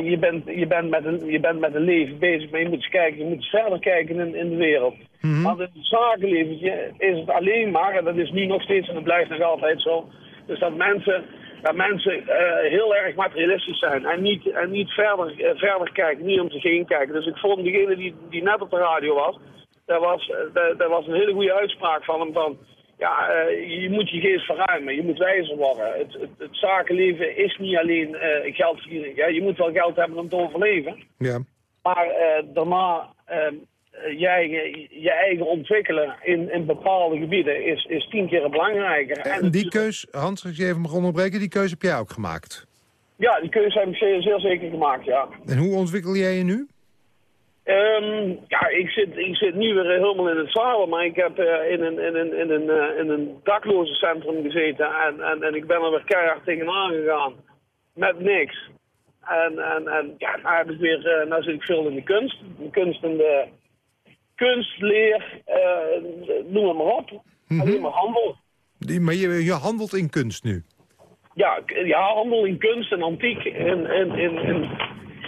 je bent, je, bent met een, je bent met een leven bezig, maar je moet eens kijken, je moet eens verder kijken in, in de wereld. Mm -hmm. Want in het zakenleventje is het alleen maar, en dat is nu nog steeds en dat blijft nog altijd zo, dus dat mensen, dat mensen uh, heel erg materialistisch zijn en niet, en niet verder, uh, verder kijken, niet om zich heen kijken. Dus ik vond degene die, die net op de radio was, daar was, daar, daar was een hele goede uitspraak van hem van, ja, uh, je moet je geest verruimen, je moet wijzer worden. Het, het, het zakenleven is niet alleen uh, geld verdienen. Ja, je moet wel geld hebben om te overleven. Ja. Maar uh, daarna je, eigen, je eigen ontwikkelen in, in bepaalde gebieden is, is tien keer belangrijker. En, en die keus, Hans, als je even mag onderbreken, die keuze heb jij ook gemaakt? Ja, die keuze heb ik zeer, zeer zeker gemaakt, ja. En hoe ontwikkel jij je nu? Um, ja, ik zit, ik zit nu weer helemaal in het zadel, maar ik heb uh, in een, in een, in een, uh, in een daklozencentrum gezeten en, en, en ik ben er weer keihard tegenaan gegaan. Met niks. En, en, en ja, nou, heb ik weer, uh, nou zit ik veel in de kunst. De kunst en de kunst, leer, noem het maar op. Mm -hmm. Alleen maar handel. Die, maar je, je handelt in kunst nu? Ja, ja, handel in kunst en antiek en, en, en, en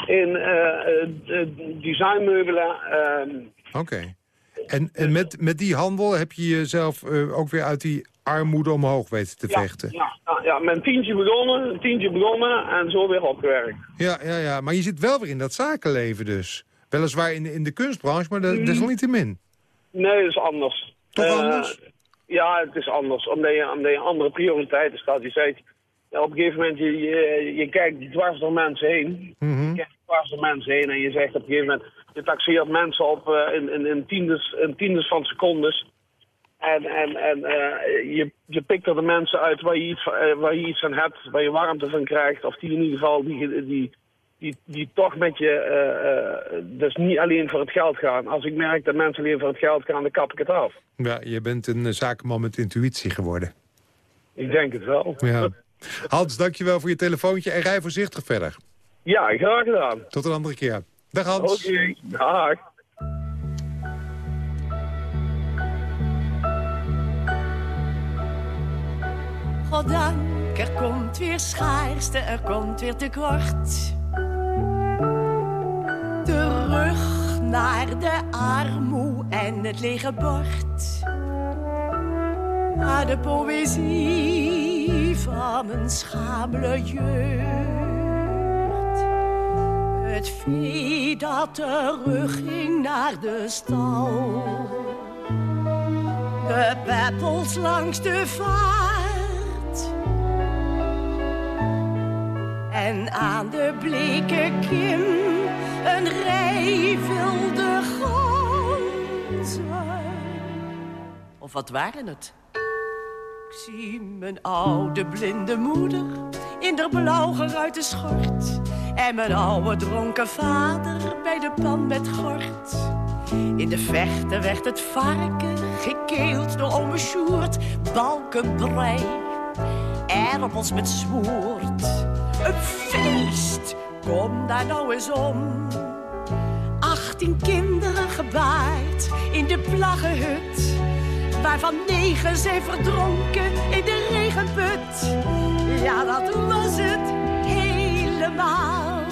in uh, designmeubelen. Uh, Oké. Okay. En, en met, met die handel heb je jezelf ook weer uit die armoede omhoog weten te ja, vechten? Ja, ja, ja, met een tientje begonnen, een tientje begonnen en zo weer opgewerkt. Ja, ja, ja, maar je zit wel weer in dat zakenleven dus. Weliswaar in, in de kunstbranche, maar dat, Mm. dat is niet te min. Nee, dat is anders. Toch anders? Ja, het is anders. Omdat je, omdat je andere prioriteiten staat. Je zegt, ja, op een gegeven moment, je, je, je kijkt dwars door mensen heen. Mm -hmm. Je kijkt dwars door mensen heen en je zegt op een gegeven moment... Je taxeert mensen op uh, in, in, in, tiendes, in tiendes van secondes. En, en, en uh, je, je pikt er de mensen uit waar je, iets, uh, waar je iets aan hebt, waar je warmte van krijgt. Of die in ieder geval, die, die, die, die toch met je, dus niet alleen voor het geld gaan. Als ik merk dat mensen alleen voor het geld gaan, dan kap ik het af. Ja, je bent een zakenman met intuïtie geworden. Ik denk het wel. Ja. Hans, dankjewel voor je telefoontje en rij voorzichtig verder. Ja, graag gedaan. Tot een andere keer. Dag Hans. Oké, okay. dag. Goddank, er komt weer schaarste, er komt weer tekort. Terug naar de armoe en het lege bord. Naar de poëzie van mijn schamele jeugd. Het vee dat terugging naar de stal. De peppels langs de vaart. En aan de bleke kim een rij wilde ganzen. Of wat waren het? Zie mijn oude blinde moeder in de blauw geruite schort. En mijn oude dronken vader bij de pan met gort. In de vechten werd het varken gekeeld door ome Sjoerd. Balkenbrei, erpels met smoert. Een feest, kom daar nou eens om. Achttien kinderen gebaard in de plaggenhut. Waarvan negen zijn verdronken in de regenput. Ja, dat was het helemaal.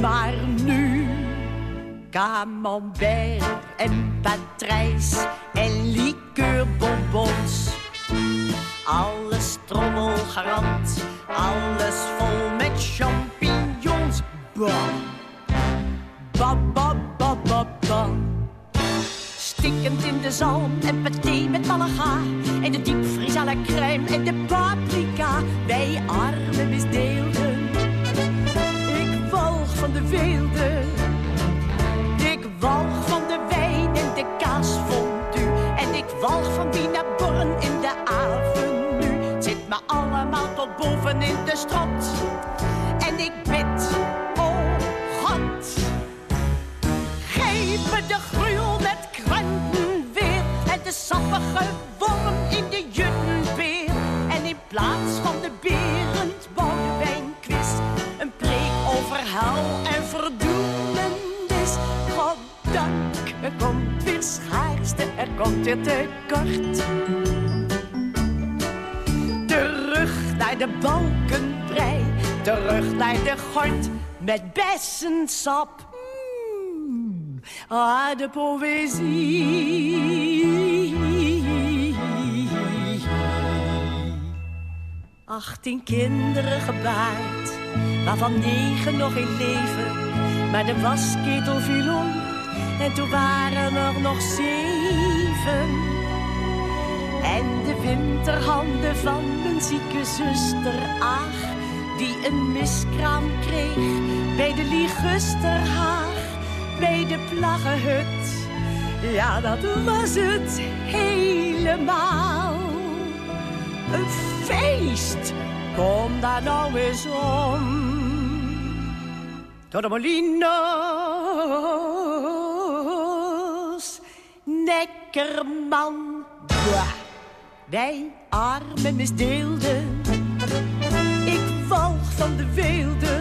Maar nu, camembert en patrijs en liqueurbonbons. Alles trommelgarant, alles vol met champignons. Bam, bam, bam, bam, bam, bam. Stik de paté met malaga. En de diepvries à crème en de paprika. Wij arme misdeelden. Ik walg van de weelde. Ik walg van de wijn en de kaasfondue. En ik walg van Born in de avenue. Het zit me allemaal tot boven in de strot. En ik bid, oh God. Geef me de gruwel met. En de sappige worm in de juttenbeer. En in plaats van de berend Boudewijnquist. Een preek over hel en verdoemenis. Goddank, er komt weer schaarste, er komt weer tekort. Terug naar de balkenbrei, terug naar de gort met bessensap. Mm, ah, de poëzie. Achttien kinderen gebaard, waarvan negen nog in leven. Maar de wasketel viel om en toen waren er nog zeven. En de winterhanden van mijn zieke zuster Aag, die een miskraam kreeg bij de Ligusterhaag, bij de plaggenhut. Ja, dat was het helemaal. Een feest, kom daar nou eens om. Torremolinos, Neckerman, Blah. Wij arme misdeelden, ik walg van de weelde.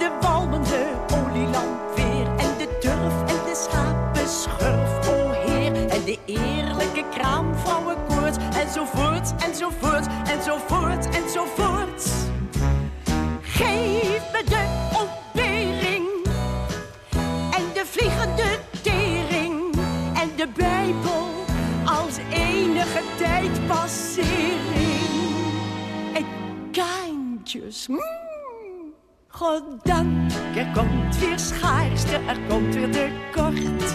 De walmende olielamp weer en de turf en de schapenschurf, o heer. En de eerlijke kraamvrouwenkoorts enzovoort, enzovoort, enzovoort, enzovoort. Geef me de ontbering en de vliegende tering en de Bijbel als enige tijdpassering. En kaantjes, mm, goddank, er komt weer schaarste, er komt weer tekort.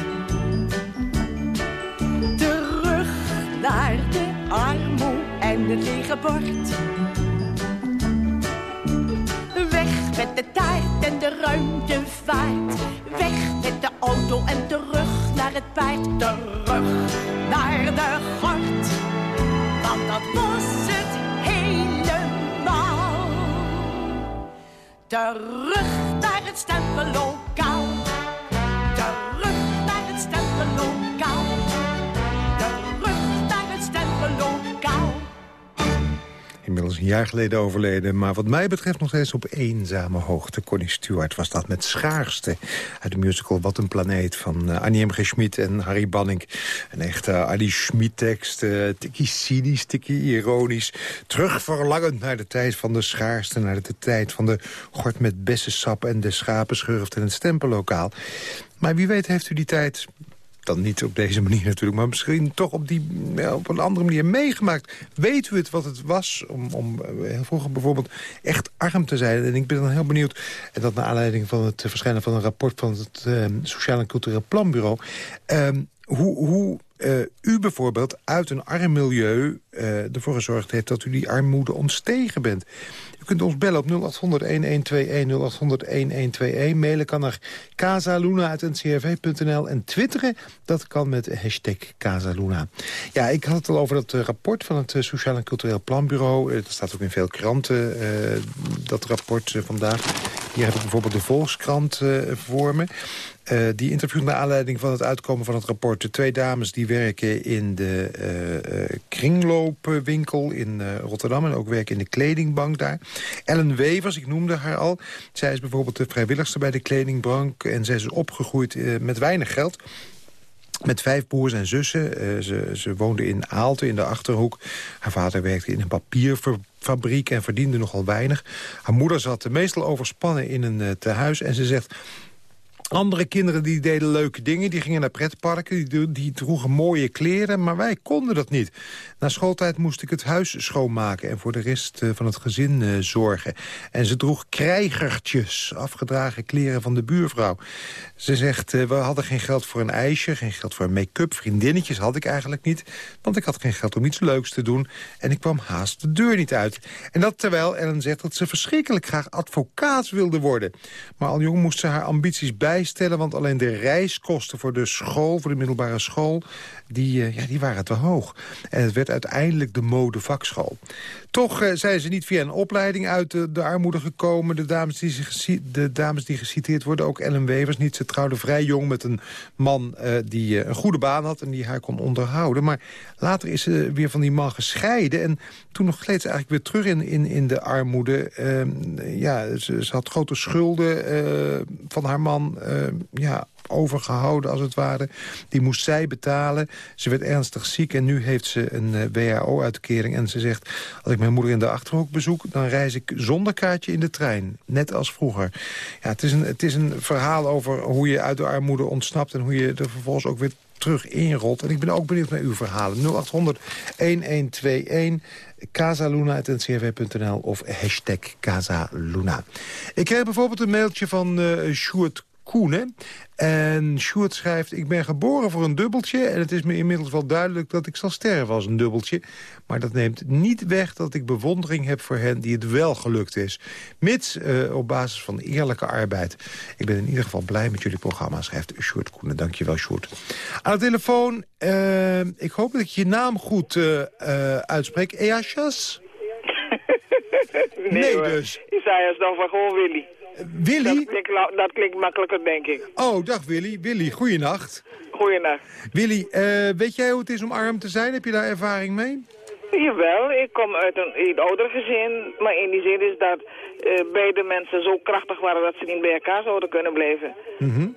Terug naar de armoe en het lege bord. Weg met de taart en de ruimtevaart. Weg met de auto en terug naar het paard. Terug naar de gort. Want dat was het Terug naar het stempellokaal. Terug Een jaar geleden overleden, maar wat mij betreft nog steeds op eenzame hoogte. Connie Stewart was dat met Schaarste uit de musical Wat een Planeet van uh, Annie M. Schmid en Harry Banning. Een echte Adi Schmid-tekst, uh, tikkie cynisch, tikkie ironisch. Terugverlangend naar de tijd van de Schaarste, naar de tijd van de gort met bessensap en de schapenschurft en het stempellokaal. Maar wie weet heeft u die tijd dan niet op deze manier natuurlijk, maar misschien toch op, die, ja, op een andere manier meegemaakt. Weet u het wat het was om, om heel vroeger bijvoorbeeld echt arm te zijn? En ik ben dan heel benieuwd, en dat naar aanleiding van het verschijnen van een rapport van het uh, Sociaal en Cultureel Planbureau, uh, hoe, hoe uh, u bijvoorbeeld uit een arm milieu uh, ervoor gezorgd heeft dat u die armoede ontstegen bent. U kunt ons bellen op 0800-1121, 0800-1121. Mailen kan naar casaluna.ncrv.nl en twitteren, dat kan met hashtag Casaluna. Ja, ik had het al over dat uh, rapport van het Sociaal en Cultureel Planbureau. Dat staat ook in veel kranten, dat rapport vandaag. Hier heb ik bijvoorbeeld de Volkskrant voor me. Uh, die interviewt naar aanleiding van het uitkomen van het rapport... de twee dames die werken in de uh, uh, kringloopwinkel in Rotterdam... en ook werken in de kledingbank daar. Ellen Wevers, ik noemde haar al. Zij is bijvoorbeeld de vrijwilligste bij de kledingbank... en zij is opgegroeid met weinig geld... Met vijf broers en zussen. Ze, ze woonde in Aalte, in de Achterhoek. Haar vader werkte in een papierfabriek en verdiende nogal weinig. Haar moeder zat meestal overspannen in een tehuis. En ze zegt, Andere kinderen die deden leuke dingen, die gingen naar pretparken, die, die droegen mooie kleren, maar wij konden dat niet. Na schooltijd moest ik het huis schoonmaken en voor de rest eh, van het gezin uh, zorgen. En ze droeg krijgertjes, afgedragen kleren van de buurvrouw. Ze zegt, uh, we hadden geen geld voor een ijsje, geen geld voor make-up, vriendinnetjes had ik eigenlijk niet, want ik had geen geld om iets leuks te doen en ik kwam haast de deur niet uit. En dat terwijl Ellen zegt dat ze verschrikkelijk graag advocaat wilde worden. Maar al jong moest ze haar ambities bij want alleen de reiskosten voor de school, voor de middelbare school... die, uh, ja, die waren te hoog. En het werd uiteindelijk de modevakschool. Toch uh, zijn ze niet via een opleiding uit de, de armoede gekomen. De dames, die de dames die geciteerd worden, ook Ellen Wevers niet. Ze trouwde vrij jong met een man uh, die een goede baan had... en die haar kon onderhouden. Maar later is ze weer van die man gescheiden... en toen nog gleed ze eigenlijk weer terug in, in, in de armoede. Uh, ja, ze, ze, had grote schulden van haar man uh, ja, overgehouden, als het ware. Die moest zij betalen. Ze werd ernstig ziek en nu heeft ze een WHO-uitkering. En ze zegt, als ik mijn moeder in de Achterhoek bezoek... dan reis ik zonder kaartje in de trein, net als vroeger. Ja, het, is een, het is een verhaal over hoe je uit de armoede ontsnapt... en hoe je er vervolgens ook weer terug inrolt. En ik ben ook benieuwd naar uw verhalen. 0800-1121, casaluna.ncrv.nl of hashtag Casaluna. Ik kreeg bijvoorbeeld een mailtje van uh, Sjoerd Koenen. En Sjoerd schrijft, ik ben geboren voor een dubbeltje... en het is me inmiddels wel duidelijk dat ik zal sterven als een dubbeltje. Maar dat neemt niet weg dat ik bewondering heb voor hen die het wel gelukt is. Mits uh, op basis van eerlijke arbeid. Ik ben in ieder geval blij met jullie programma, schrijft Sjoerd Koenen. Dankjewel, Sjoerd. Aan de telefoon, uh, ik hoop dat ik je naam goed uh, uitspreek. Eashas? Nee, nee dus. Isaias dan van gewoon Willy. Willy? Dat klinkt, dat klinkt, makkelijker, denk ik. Oh, dag Willy. Willy, goeienacht. Goeienacht. Willy, uh, weet jij hoe het is om arm te zijn? Heb je daar ervaring mee? Jawel, ik kom uit een, een ouder gezin. Maar in die zin is dat uh, beide mensen zo krachtig waren dat ze niet bij elkaar zouden kunnen blijven. Mm -hmm.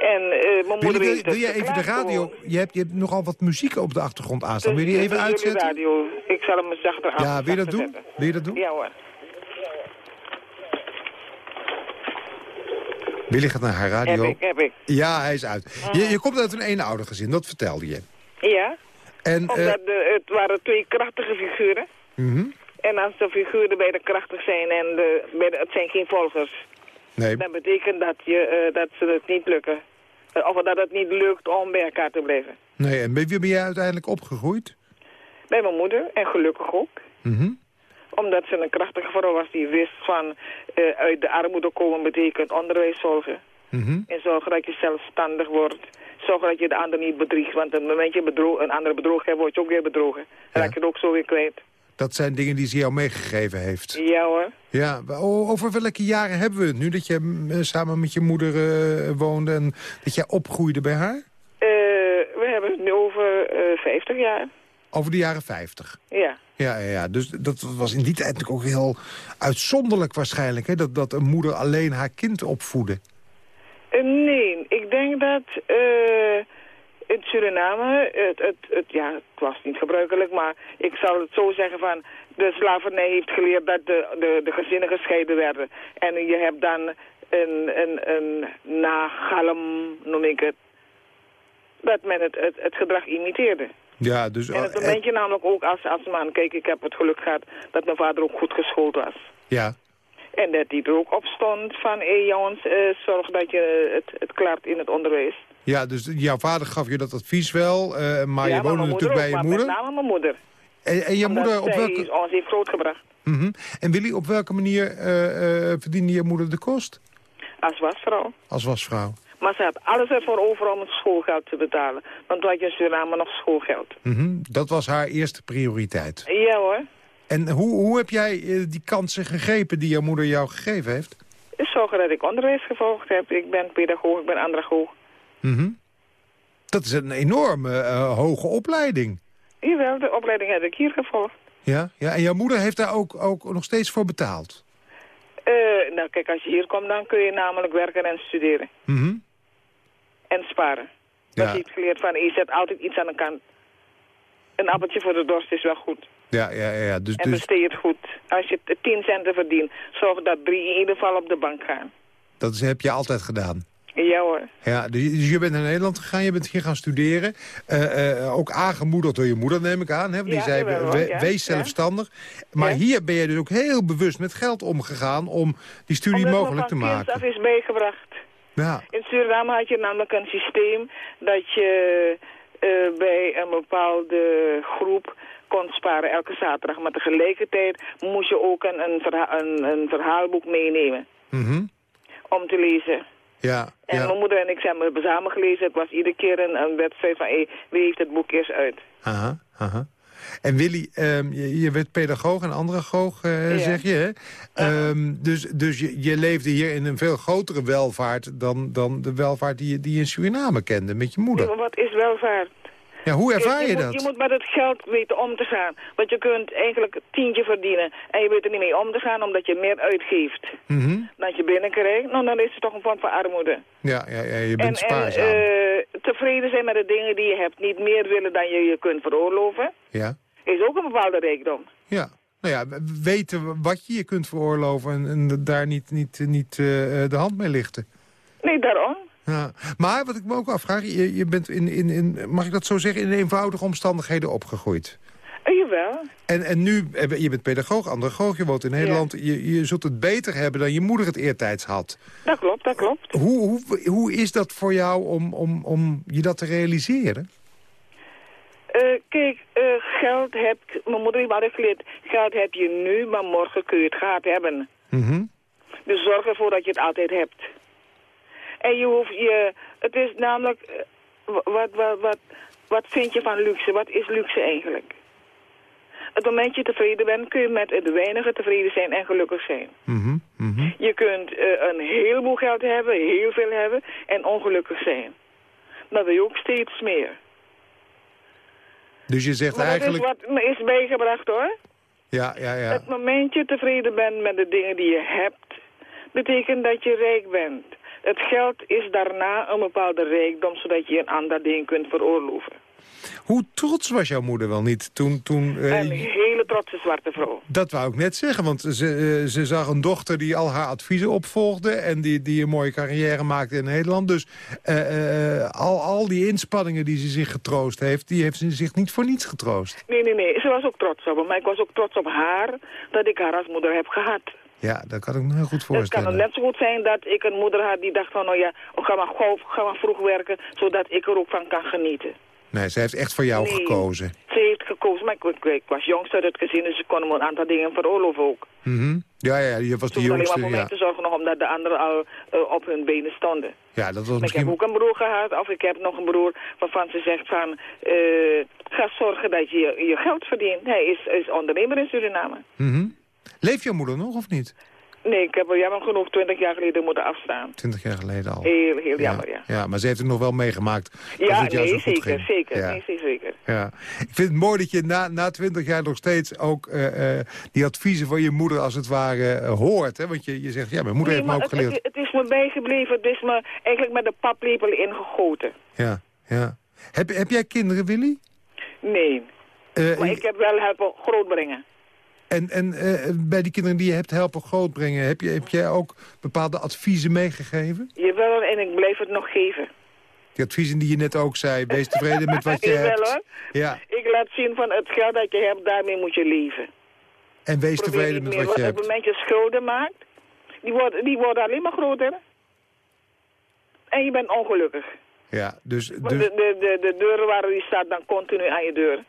En uh, mijn moeder wil, wil jij even de radio... Je hebt, je hebt nogal wat muziek op de achtergrond aanstaan. Dus, wil je die even uitzetten? radio. Zal hem eens zachter aan Ja, wil je dat doen? Zetten. Wil je dat doen? Ja hoor. Willy gaat naar haar radio. Heb ik, heb ik. Ja, hij is uit. Je, je komt uit een eenoudergezin, dat vertelde je. Ja, en, omdat uh, de, het waren twee krachtige figuren. Mm -hmm. En als de figuren beide krachtig zijn en de, het zijn geen volgers... Nee. dan betekent dat, je, uh, dat ze het niet lukken. Of dat het niet lukt om bij elkaar te blijven. Nee, en bij wie ben jij uiteindelijk opgegroeid? Bij mijn moeder, en gelukkig ook. Mm -hmm omdat ze een krachtige vrouw was die wist van uh, uit de armoede komen betekent onderwijs volgen. Mm -hmm. En zorgen dat je zelfstandig wordt. Zorgen dat je de ander niet bedriegt. Want op het moment je bedroog, een andere bedroog hebt, word je ook weer bedrogen. Dan raak je het ook zo weer kwijt. Dat zijn dingen die ze jou meegegeven heeft. Ja hoor. Ja, over welke jaren hebben we het nu dat je uh, samen met je moeder uh, woonde en dat jij opgroeide bij haar? we hebben het nu over 50 jaar. Over de jaren 50? Ja. Ja, ja, ja, dus dat was in die tijd natuurlijk ook heel uitzonderlijk waarschijnlijk... Hè? Dat, dat een moeder alleen haar kind opvoedde. Uh, nee, ik denk dat uh, in Suriname... Het, het, het, ja, het was niet gebruikelijk, maar ik zal het zo zeggen van... de slavernij heeft geleerd dat de, de, de gezinnen gescheiden werden. En je hebt dan een, een, een nagalm, noem ik het... dat men het, het, het gedrag imiteerde. Ja, dus, en het momentje uh, namelijk ook als, als man, kijk, ik heb het geluk gehad dat mijn vader ook goed geschoold was. Ja. En dat hij er ook op stond van, hé hey, jongens, uh, zorg dat je het, het klaart in het onderwijs. Ja, dus jouw vader gaf je dat advies wel, uh, maar ja, je woonde maar natuurlijk bij je moeder. met name mijn moeder. En, en je moeder op welke... zij ons heeft grootgebracht. Mm -hmm. En Willy, op welke manier uh, verdiende je moeder de kost? Als wasvrouw. Als wasvrouw. Maar ze had alles ervoor over om het schoolgeld te betalen. Want had je in Suriname nog schoolgeld. Mm -hmm. Dat was haar eerste prioriteit? Ja hoor. En hoe, hoe heb jij uh, die kansen gegrepen die jouw moeder jou gegeven heeft? Is zorgen dat ik onderwijs gevolgd heb. Ik ben pedagoog, ik ben andragoog. Mm -hmm. Dat is een enorme uh, hoge opleiding. Jawel, de opleiding heb ik hier gevolgd. Ja, ja en jouw moeder heeft daar ook, ook nog steeds voor betaald? Uh, nou kijk, als je hier komt dan kun je namelijk werken en studeren. Mm -hmm. En sparen. Ja. Dat je iets geleerd van, je zet altijd iets aan de kant. Een appeltje voor de dorst is wel goed. Ja, ja, ja. Dus, en dus... besteed het goed. Als je 10 centen verdient, zorg dat drie in ieder geval op de bank gaan. Dat is, heb je altijd gedaan? Ja hoor. Ja, dus dus je bent naar Nederland gegaan, je bent hier gaan studeren. Eh, eh, ook aangemoedigd door je moeder, neem ik aan. Hè? Die Ja, zei, we- ja, wees zelfstandig. Maar Ja. hier ben je dus ook heel bewust met geld omgegaan... om die studie Omdat mogelijk te maken. af is bijgebracht. Ja, In Suriname had je namelijk een systeem dat je eh, bij een bepaalde groep kon sparen elke zaterdag. Maar tegelijkertijd moest je ook een, een, verha- een, een verhaalboek meenemen mhm. om te lezen. Ja, En ja. mijn moeder en ik zijn hebben samen gelezen. Het was iedere keer een, een wedstrijd van hey, wie heeft het boek eerst uit. Aha, aha. En Willy, ehm, je, je werd pedagoog en andragoog, eh Ja. zeg je. Hè? Ehm, dus dus je, je leefde hier in een veel grotere welvaart... dan, dan de welvaart die je, die je in Suriname kende met je Ja, moeder. maar wat is welvaart? Ja, hoe ervaar je, dat? Je moet met het geld weten om te gaan. Want je kunt eigenlijk een tientje verdienen. En je weet er niet mee om te gaan omdat je meer uitgeeft. Mhm. Dan je binnenkrijgt. Nou, dan is het toch een vorm van armoede. Ja, ja, ja, je En, bent en spaarzaam. eh, tevreden zijn met de dingen die je hebt. Niet meer willen dan je je kunt veroorloven. ja. Is ook een bepaalde rijkdom. Ja, nou ja, weten wat je je kunt veroorloven en, en daar niet, niet, niet eh, eh, de hand mee lichten. Nee, daarom. Ja. Maar wat ik me ook afvraag, je, je bent in, in, in, mag ik dat zo zeggen, in eenvoudige omstandigheden opgegroeid. Eh, jawel. En, en nu, eh, je bent pedagoog, andragoog, je woont in Nederland. Je, je zult het beter hebben dan je moeder het eertijds had. Dat klopt, dat klopt. Hoe, hoe, hoe is dat voor jou om, om, om je dat te realiseren? Eh, kijk, geld heb Mijn moeder heeft altijd geleerd. Geld heb je nu, maar morgen kun je het gehad hebben. Mhm. Dus zorg ervoor dat je het altijd hebt. En je hoeft je... Het is namelijk... eh, wa- Wat, wat, wat, wat vind je van luxe? Wat is luxe eigenlijk? Het moment je tevreden bent, kun je met het weinige tevreden zijn en gelukkig zijn. Mhm. Mhm. Je kunt eh, een heleboel geld hebben, heel veel hebben en ongelukkig zijn. Dan wil je ook steeds meer. Dus je zegt Maar eigenlijk... dat is wat me is bijgebracht hoor. Ja, ja, ja. Het moment je tevreden bent met de dingen die je hebt, betekent dat je rijk bent. Het geld is daarna een bepaalde rijkdom, zodat je een ander ding kunt veroorloven. Hoe trots was jouw moeder wel niet toen... toen eh, Een hele trotse zwarte vrouw. Dat wou ik net zeggen, want ze, eh, ze zag een dochter die al haar adviezen opvolgde... en die, die een mooie carrière maakte in Nederland. Dus eh, al, al die inspanningen die ze zich getroost heeft... die heeft ze zich niet voor niets getroost. Nee, nee, nee. Ze was ook trots op me. Maar ik was ook trots op haar dat ik haar als moeder heb gehad. Ja, dat kan ik me heel goed Het kan voorstellen. net zo goed zijn dat ik een moeder had die dacht van... nou ja, oh, ga maar gauw, ga maar vroeg werken, zodat ik er ook van kan genieten. Nee, ze heeft echt voor jou Nee. gekozen. Ze heeft gekozen, maar ik, was jongste uit het gezin, dus ik kon me een aantal dingen veroorloven ook. Mhm. Ja, ja, je was Ze de hoefde alleen maar jongste. voor mij te zorgen nog omdat de anderen al eh, op hun benen stonden. ja, dat was Maar ik heb ook een broer gehad, of ik heb nog een broer waarvan ze zegt van... eh, ga zorgen dat je je geld verdient. Hij is, is ondernemer in Suriname. Mhm. Leeft jouw moeder nog of niet? Nee, ik heb er jammer genoeg twintig jaar geleden moeten afstaan. Twintig jaar geleden al. Heel, heel jammer, ja. ja, maar ze heeft het nog wel meegemaakt. Ja, het nee, zeker, zeker. Ja. Nee, zeker, zeker. Ja. Ik vind het mooi dat je na, na 20 jaar nog steeds ook eh, eh, die adviezen van je moeder als het ware eh, hoort. Hè? Want je, je zegt, ja, mijn moeder Nee, heeft me ook het, geleerd. het, het is me bijgebleven. Het is me eigenlijk met de paplepel ingegoten. Ja, ja. Heb, heb jij kinderen, Willy? Nee. Maar ik heb wel helpen grootbrengen. En, en eh, bij die kinderen die je hebt helpen grootbrengen... heb, je, heb jij ook bepaalde adviezen meegegeven? Jawel, en ik blijf het nog geven. Die adviezen die je net ook zei. Wees tevreden met wat je Jawel, hebt. hoor. Ja, Ik laat zien van het geld dat je hebt, daarmee moet je leven. en wees Probeer tevreden met meer, wat je want op hebt. het moment je schulden maakt, die worden, die worden alleen maar groter. En je bent ongelukkig. Ja, dus, dus, de, de, de, de deur waar die staat dan continu aan je deur.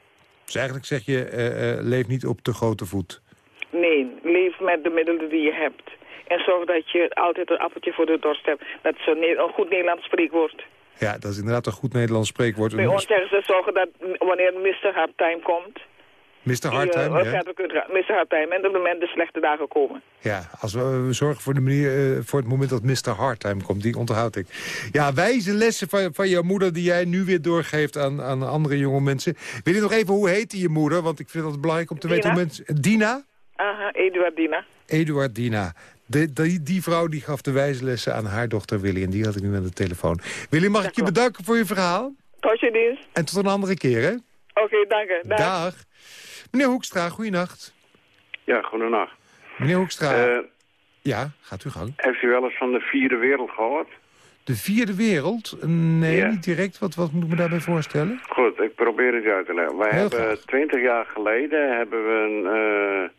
Dus eigenlijk zeg je, eh, leef niet op te grote voet. Nee, leef met de middelen die je hebt. En zorg dat je altijd een appeltje voor de dorst hebt. Dat is een, goed Nederlands spreekwoord. Ja, dat is inderdaad een goed Nederlands spreekwoord. Bij ons zeggen ze zorgen dat wanneer Mr. Hardtime komt... Mr. die, Hardtime, ja. kunt gaan. Mr. Hardtime. En op het moment de slechte dagen komen. Ja, als we, we zorgen voor, de manier, eh, voor het moment dat Mr. Hardtime komt, die onthoud ik. Ja, wijze lessen van, van jouw moeder die jij nu weer doorgeeft aan, aan andere jonge mensen. Wil je nog even, hoe heette je moeder? Want ik vind het belangrijk om te weten Dina. hoe mensen... Dina? Aha, Eduardina. Eduard Dina. De, die, die vrouw die gaf de wijze lessen aan haar dochter Willy. En die had ik nu aan de telefoon. Willy, mag ik je bedanken voor je verhaal? Tot je dienst. En tot een andere keer, hè? Oké, dank je. Dag. Dag. Meneer Hoekstra, goeienacht. Ja, goedenacht. Meneer Hoekstra, Eh, ja, gaat uw gang. heeft u wel eens van de vierde wereld gehoord? De vierde wereld? Nee, Ja. niet direct. Wat, wat moet ik me daarbij voorstellen? Goed, ik probeer het uit te leggen. Wij Heel hebben twintig jaar geleden hebben we een, eh,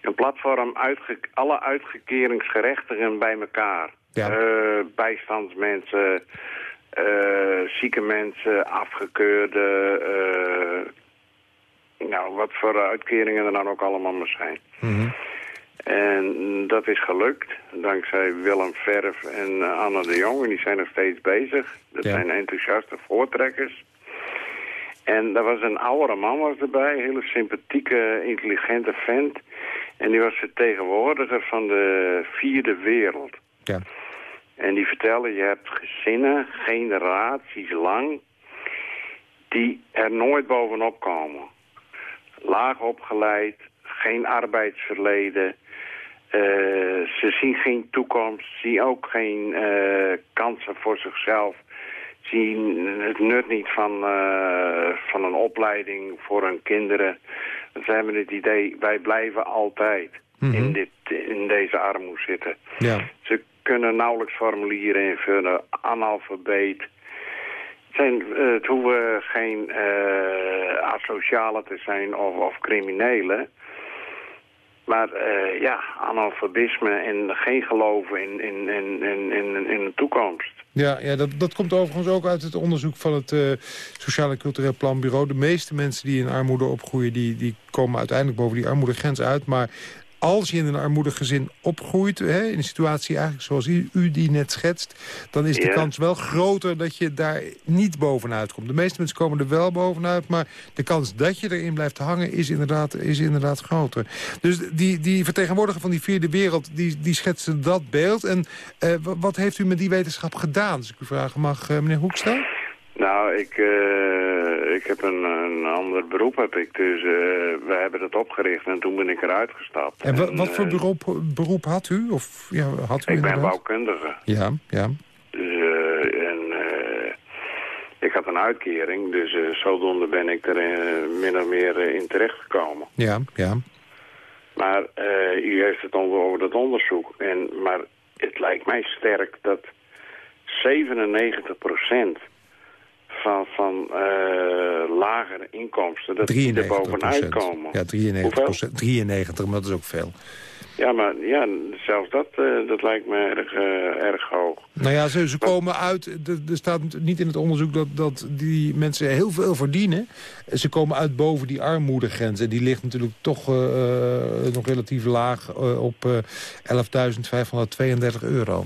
een platform, uitge alle uitgekeringsgerechtigen bij elkaar. Ja. Eh, bijstandsmensen, zieke mensen, afgekeurde, nou, wat voor uitkeringen er dan ook allemaal maar zijn. Mhm. En dat is gelukt, dankzij Willem Verf en eh, Anne de Jong. En die zijn nog steeds bezig. Dat Ja. zijn enthousiaste voortrekkers. En daar was een oudere man was erbij, een hele sympathieke, intelligente vent. En die was vertegenwoordiger van de vierde wereld. Ja. En die vertelde, je hebt gezinnen, generaties lang, die er nooit bovenop komen. Laag opgeleid, geen arbeidsverleden. eh, ze zien geen toekomst, zien ook geen eh, kansen voor zichzelf. Zien het nut niet van, eh, van een opleiding voor hun kinderen. Ze hebben het idee, wij blijven altijd Mhm. in, dit, in deze armoede zitten. Ja. Ze kunnen nauwelijks formulieren invullen, analfabeet. Zijn, eh, het hoeven geen eh asocialen te zijn of, of criminelen. Maar eh, ja, analfabisme en geen geloven in, in, in, in, in, de toekomst. Ja, ja dat, dat komt overigens ook uit het onderzoek van het eh, Sociaal en Cultureel Planbureau. De meeste mensen die in armoede opgroeien, die, die komen uiteindelijk boven die armoedegrens uit. Maar als je in een armoedig gezin opgroeit, hè, in een situatie eigenlijk zoals u, u die net schetst... dan is de Ja. kans wel groter dat je daar niet bovenuit komt. De meeste mensen komen er wel bovenuit, maar de kans dat je erin blijft hangen is inderdaad, is inderdaad groter. Dus die, die vertegenwoordiger van die vierde wereld, die, die schetste dat beeld. En eh, wa- wat heeft u met die wetenschap gedaan, als ik u vragen mag, eh, meneer Hoekstra? Nou, ik, eh, ik heb een, een ander beroep heb ik, dus eh, we hebben dat opgericht en toen ben ik eruit gestapt. En wa- wat voor eh, beroep, beroep had u? Of, ja, had u Ik ben bouwkundige. Ja, ja. Dus, en ik had een uitkering, dus zodoende ben ik er min of meer in terechtgekomen. Ja, ja. Maar u heeft het over, over dat onderzoek. En, maar het lijkt mij sterk dat 97% van, van eh, lagere inkomsten, dat die er 93 bovenuit komen. Ja, 93 Hoeveel? procent. 93, maar dat is ook veel. Ja, maar ja, zelfs dat, eh, dat lijkt me erg, eh, erg hoog. Nou ja, ze, ze komen uit... Er staat niet in het onderzoek dat, dat die mensen heel veel verdienen. Ze komen uit boven die armoedegrens. En die ligt natuurlijk toch nog relatief laag op eh 11.532 euro.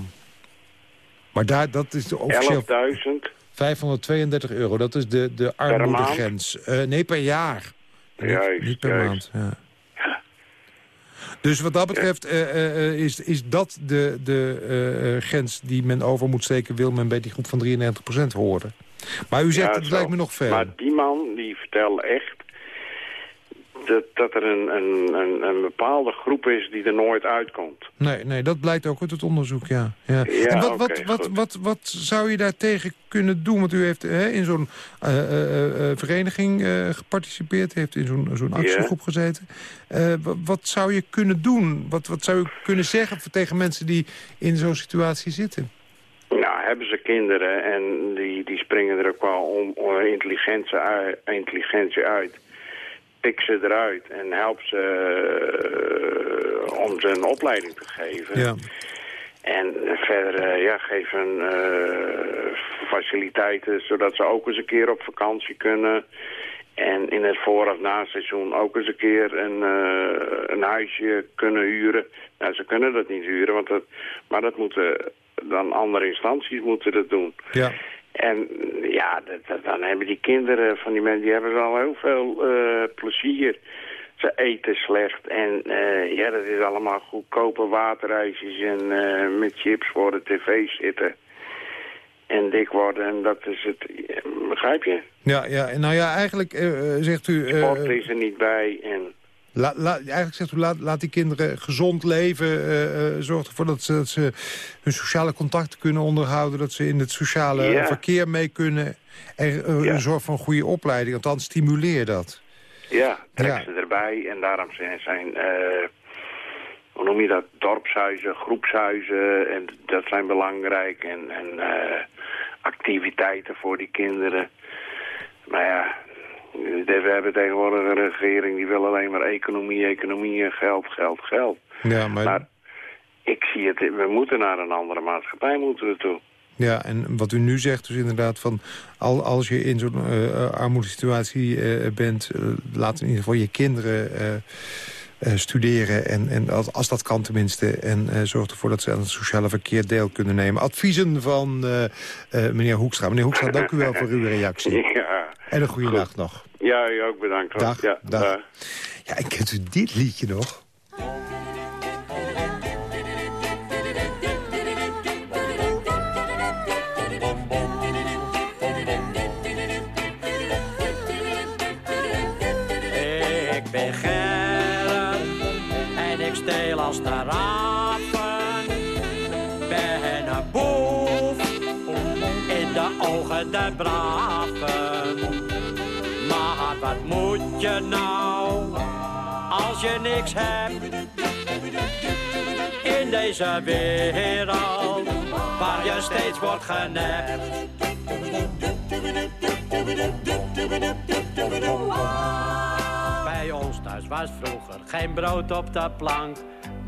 Maar daar, dat is de officieel... 11.000 532 euro, dat is de, de armoedegrens. Eh, nee, per jaar. Niet- Juist, niet, per juist. maand. Ja. Dus wat dat betreft eh, eh, is, is dat de, de grens die men over moet steken... wil men bij die groep van 93% horen. Maar u zegt, Ja, het lijkt me nog veel. Maar die man die vertelde echt dat, dat er een, een, een, een bepaalde groep is die er nooit uitkomt. Nee, nee, dat blijkt ook uit het onderzoek, ja. ja. Ja, en wat, wat, wat, wat, wat zou je daartegen kunnen doen? Want u heeft hè, in zo'n eh, eh, eh, vereniging geparticipeerd. Heeft in zo'n zo'n actiegroep gezeten. Wa- wat zou je kunnen doen? Wat, wat zou je kunnen zeggen tegen mensen die in zo'n situatie zitten? Nou, hebben ze kinderen en die, die springen er ook wel om, om intelligentie, uit, intelligentie uit. Pik ze eruit en help ze eh, om ze een opleiding te geven. Ja. En verder, eh, ja, geef hun eh, faciliteiten zodat ze ook eens een keer op vakantie kunnen. En in het voor- of na-seizoen ook eens een keer een, een huisje kunnen huren. Nou, ze kunnen dat niet huren, want dat, maar dat moeten dan andere instanties moeten dat doen. Ja. En ja, dat, dat- dan hebben die kinderen van die mensen, die hebben al heel veel eh, plezier. Ze eten slecht en eh, ja, dat is allemaal goedkope waterijsjes en eh, met chips voor de tv zitten. En dik worden en dat is het, begrijp je? Ja, ja, en nou ja, eigenlijk zegt u... Sport is er niet bij en... La, la- eigenlijk zegt u, laat, laat die kinderen gezond leven. eh, eh, zorg ervoor dat ze, dat ze hun sociale contacten kunnen onderhouden. Dat ze in het sociale Ja. verkeer mee kunnen. En Ja. zorg voor een goede opleiding. Althans, stimuleer dat. Ja, trek Ja. ze erbij en daarom zijn, zijn hoe noem je dat, dorpshuizen, groepshuizen. En dat zijn belangrijk. En, en activiteiten voor die kinderen. Maar ja, we hebben tegenwoordig een regering die wil alleen maar economie, economie en geld, geld, geld. Ja, maar... ik zie het, we moeten naar een andere maatschappij moeten we toe. Ja, en wat u nu zegt dus inderdaad van... Al, als je in zo'n uh, armoedesituatie uh, bent... laat in ieder geval je kinderen studeren. En, en als, als, dat kan tenminste. En zorg ervoor dat ze aan het sociale verkeer deel kunnen nemen. Adviezen van meneer Hoekstra. Meneer Hoekstra, dank u wel voor uw reactie. Ja. En een goede nacht nog. Ja, u ook bedankt. Dag, ja, dag. Ja, en kent u dit liedje nog? als de raven. Ben een boef in de ogen der braven. Je nou als je niks hebt? In deze wereld waar je steeds wordt genept. Bij ons thuis was vroeger geen brood op de plank.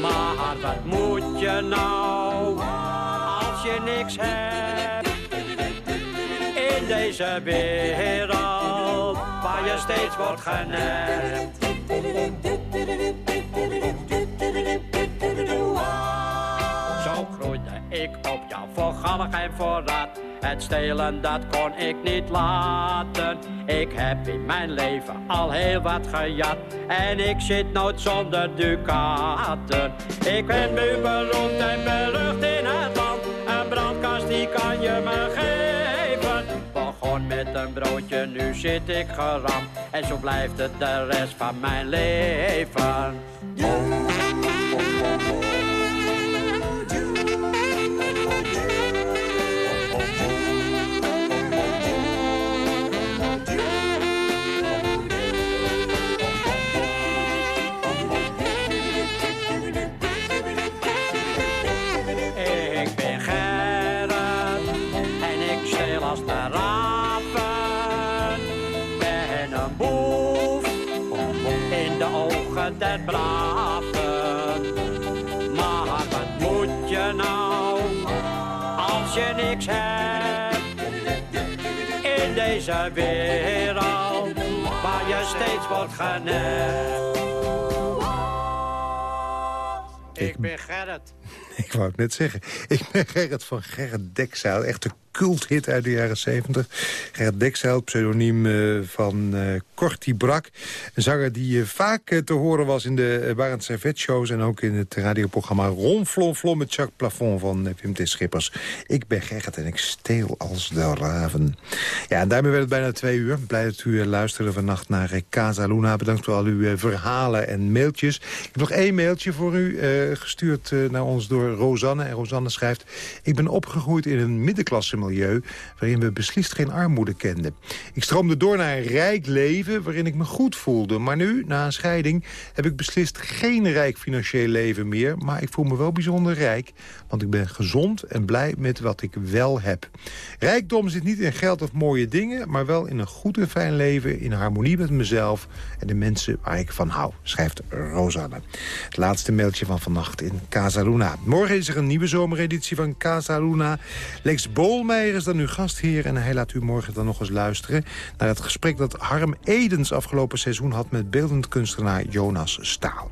Maar wat moet je nou als je niks hebt in deze wereld waar je steeds wordt genept? Zo groeide ik op jou voor en voor rat. Het stelen dat kon ik niet Ik heb in mijn leven al heel wat gejat. En ik zit nooit zonder ducaten. Ik ben nu beroemd en berucht in het land. Een brandkast die kan je me geven. Begon met een broodje, nu zit ik geramd. En zo blijft het de rest van mijn leven. Deze wereld waar je steeds wordt genept? Ik ben Gerrit. Ik wou het net zeggen. Ik ben Gerrit van Gerrit Dekzeil. Echt een culthit uit de jaren 70. Gerrit Dekzeil, pseudoniem uh, van uh, Corti Brak. Een zanger die uh, vaak te horen was in de Barend Servet shows... en ook in het radioprogramma Ronflon Flon met Jacques Plafond van Pim T. Schippers. Ik ben Gerrit en ik steel als de raven. Ja, en daarmee werd het bijna twee uur. Blij dat u luisterde vannacht naar Casa Luna. Bedankt voor al uw verhalen en mailtjes. Ik heb nog één mailtje voor u gestuurd naar ons door Rosanne. En Rosanne schrijft... Ik ben opgegroeid in een middenklasse waarin we beslist geen armoede kenden. Ik stroomde door naar een rijk leven waarin ik me goed voelde. Maar nu, na een scheiding, heb ik beslist geen rijk financieel leven meer... maar ik voel me wel bijzonder rijk, want ik ben gezond en blij met wat ik wel heb. Rijkdom zit niet in geld of mooie dingen... maar wel in een goed en fijn leven, in harmonie met mezelf... en de mensen waar ik van hou, schrijft Rosanne. Het laatste mailtje van vannacht in Casa Luna. Morgen is er een nieuwe zomereditie van Casa Luna. Lex Bolmeijer is dan uw gastheer en hij laat u morgen dan nog eens luisteren... naar het gesprek dat Harm Edens afgelopen seizoen had met beeldend kunstenaar Jonas Staal.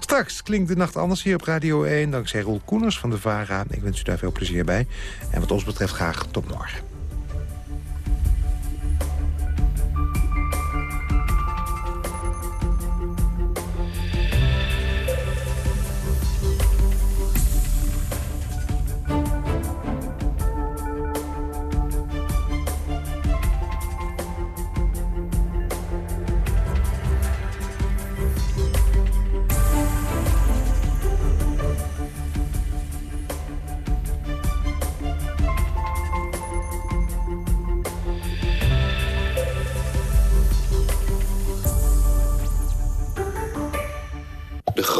Straks klinkt de nacht anders hier op Radio 1... dankzij Roel Koeners van de VARA. Ik wens u daar veel plezier bij. En wat ons betreft graag tot morgen.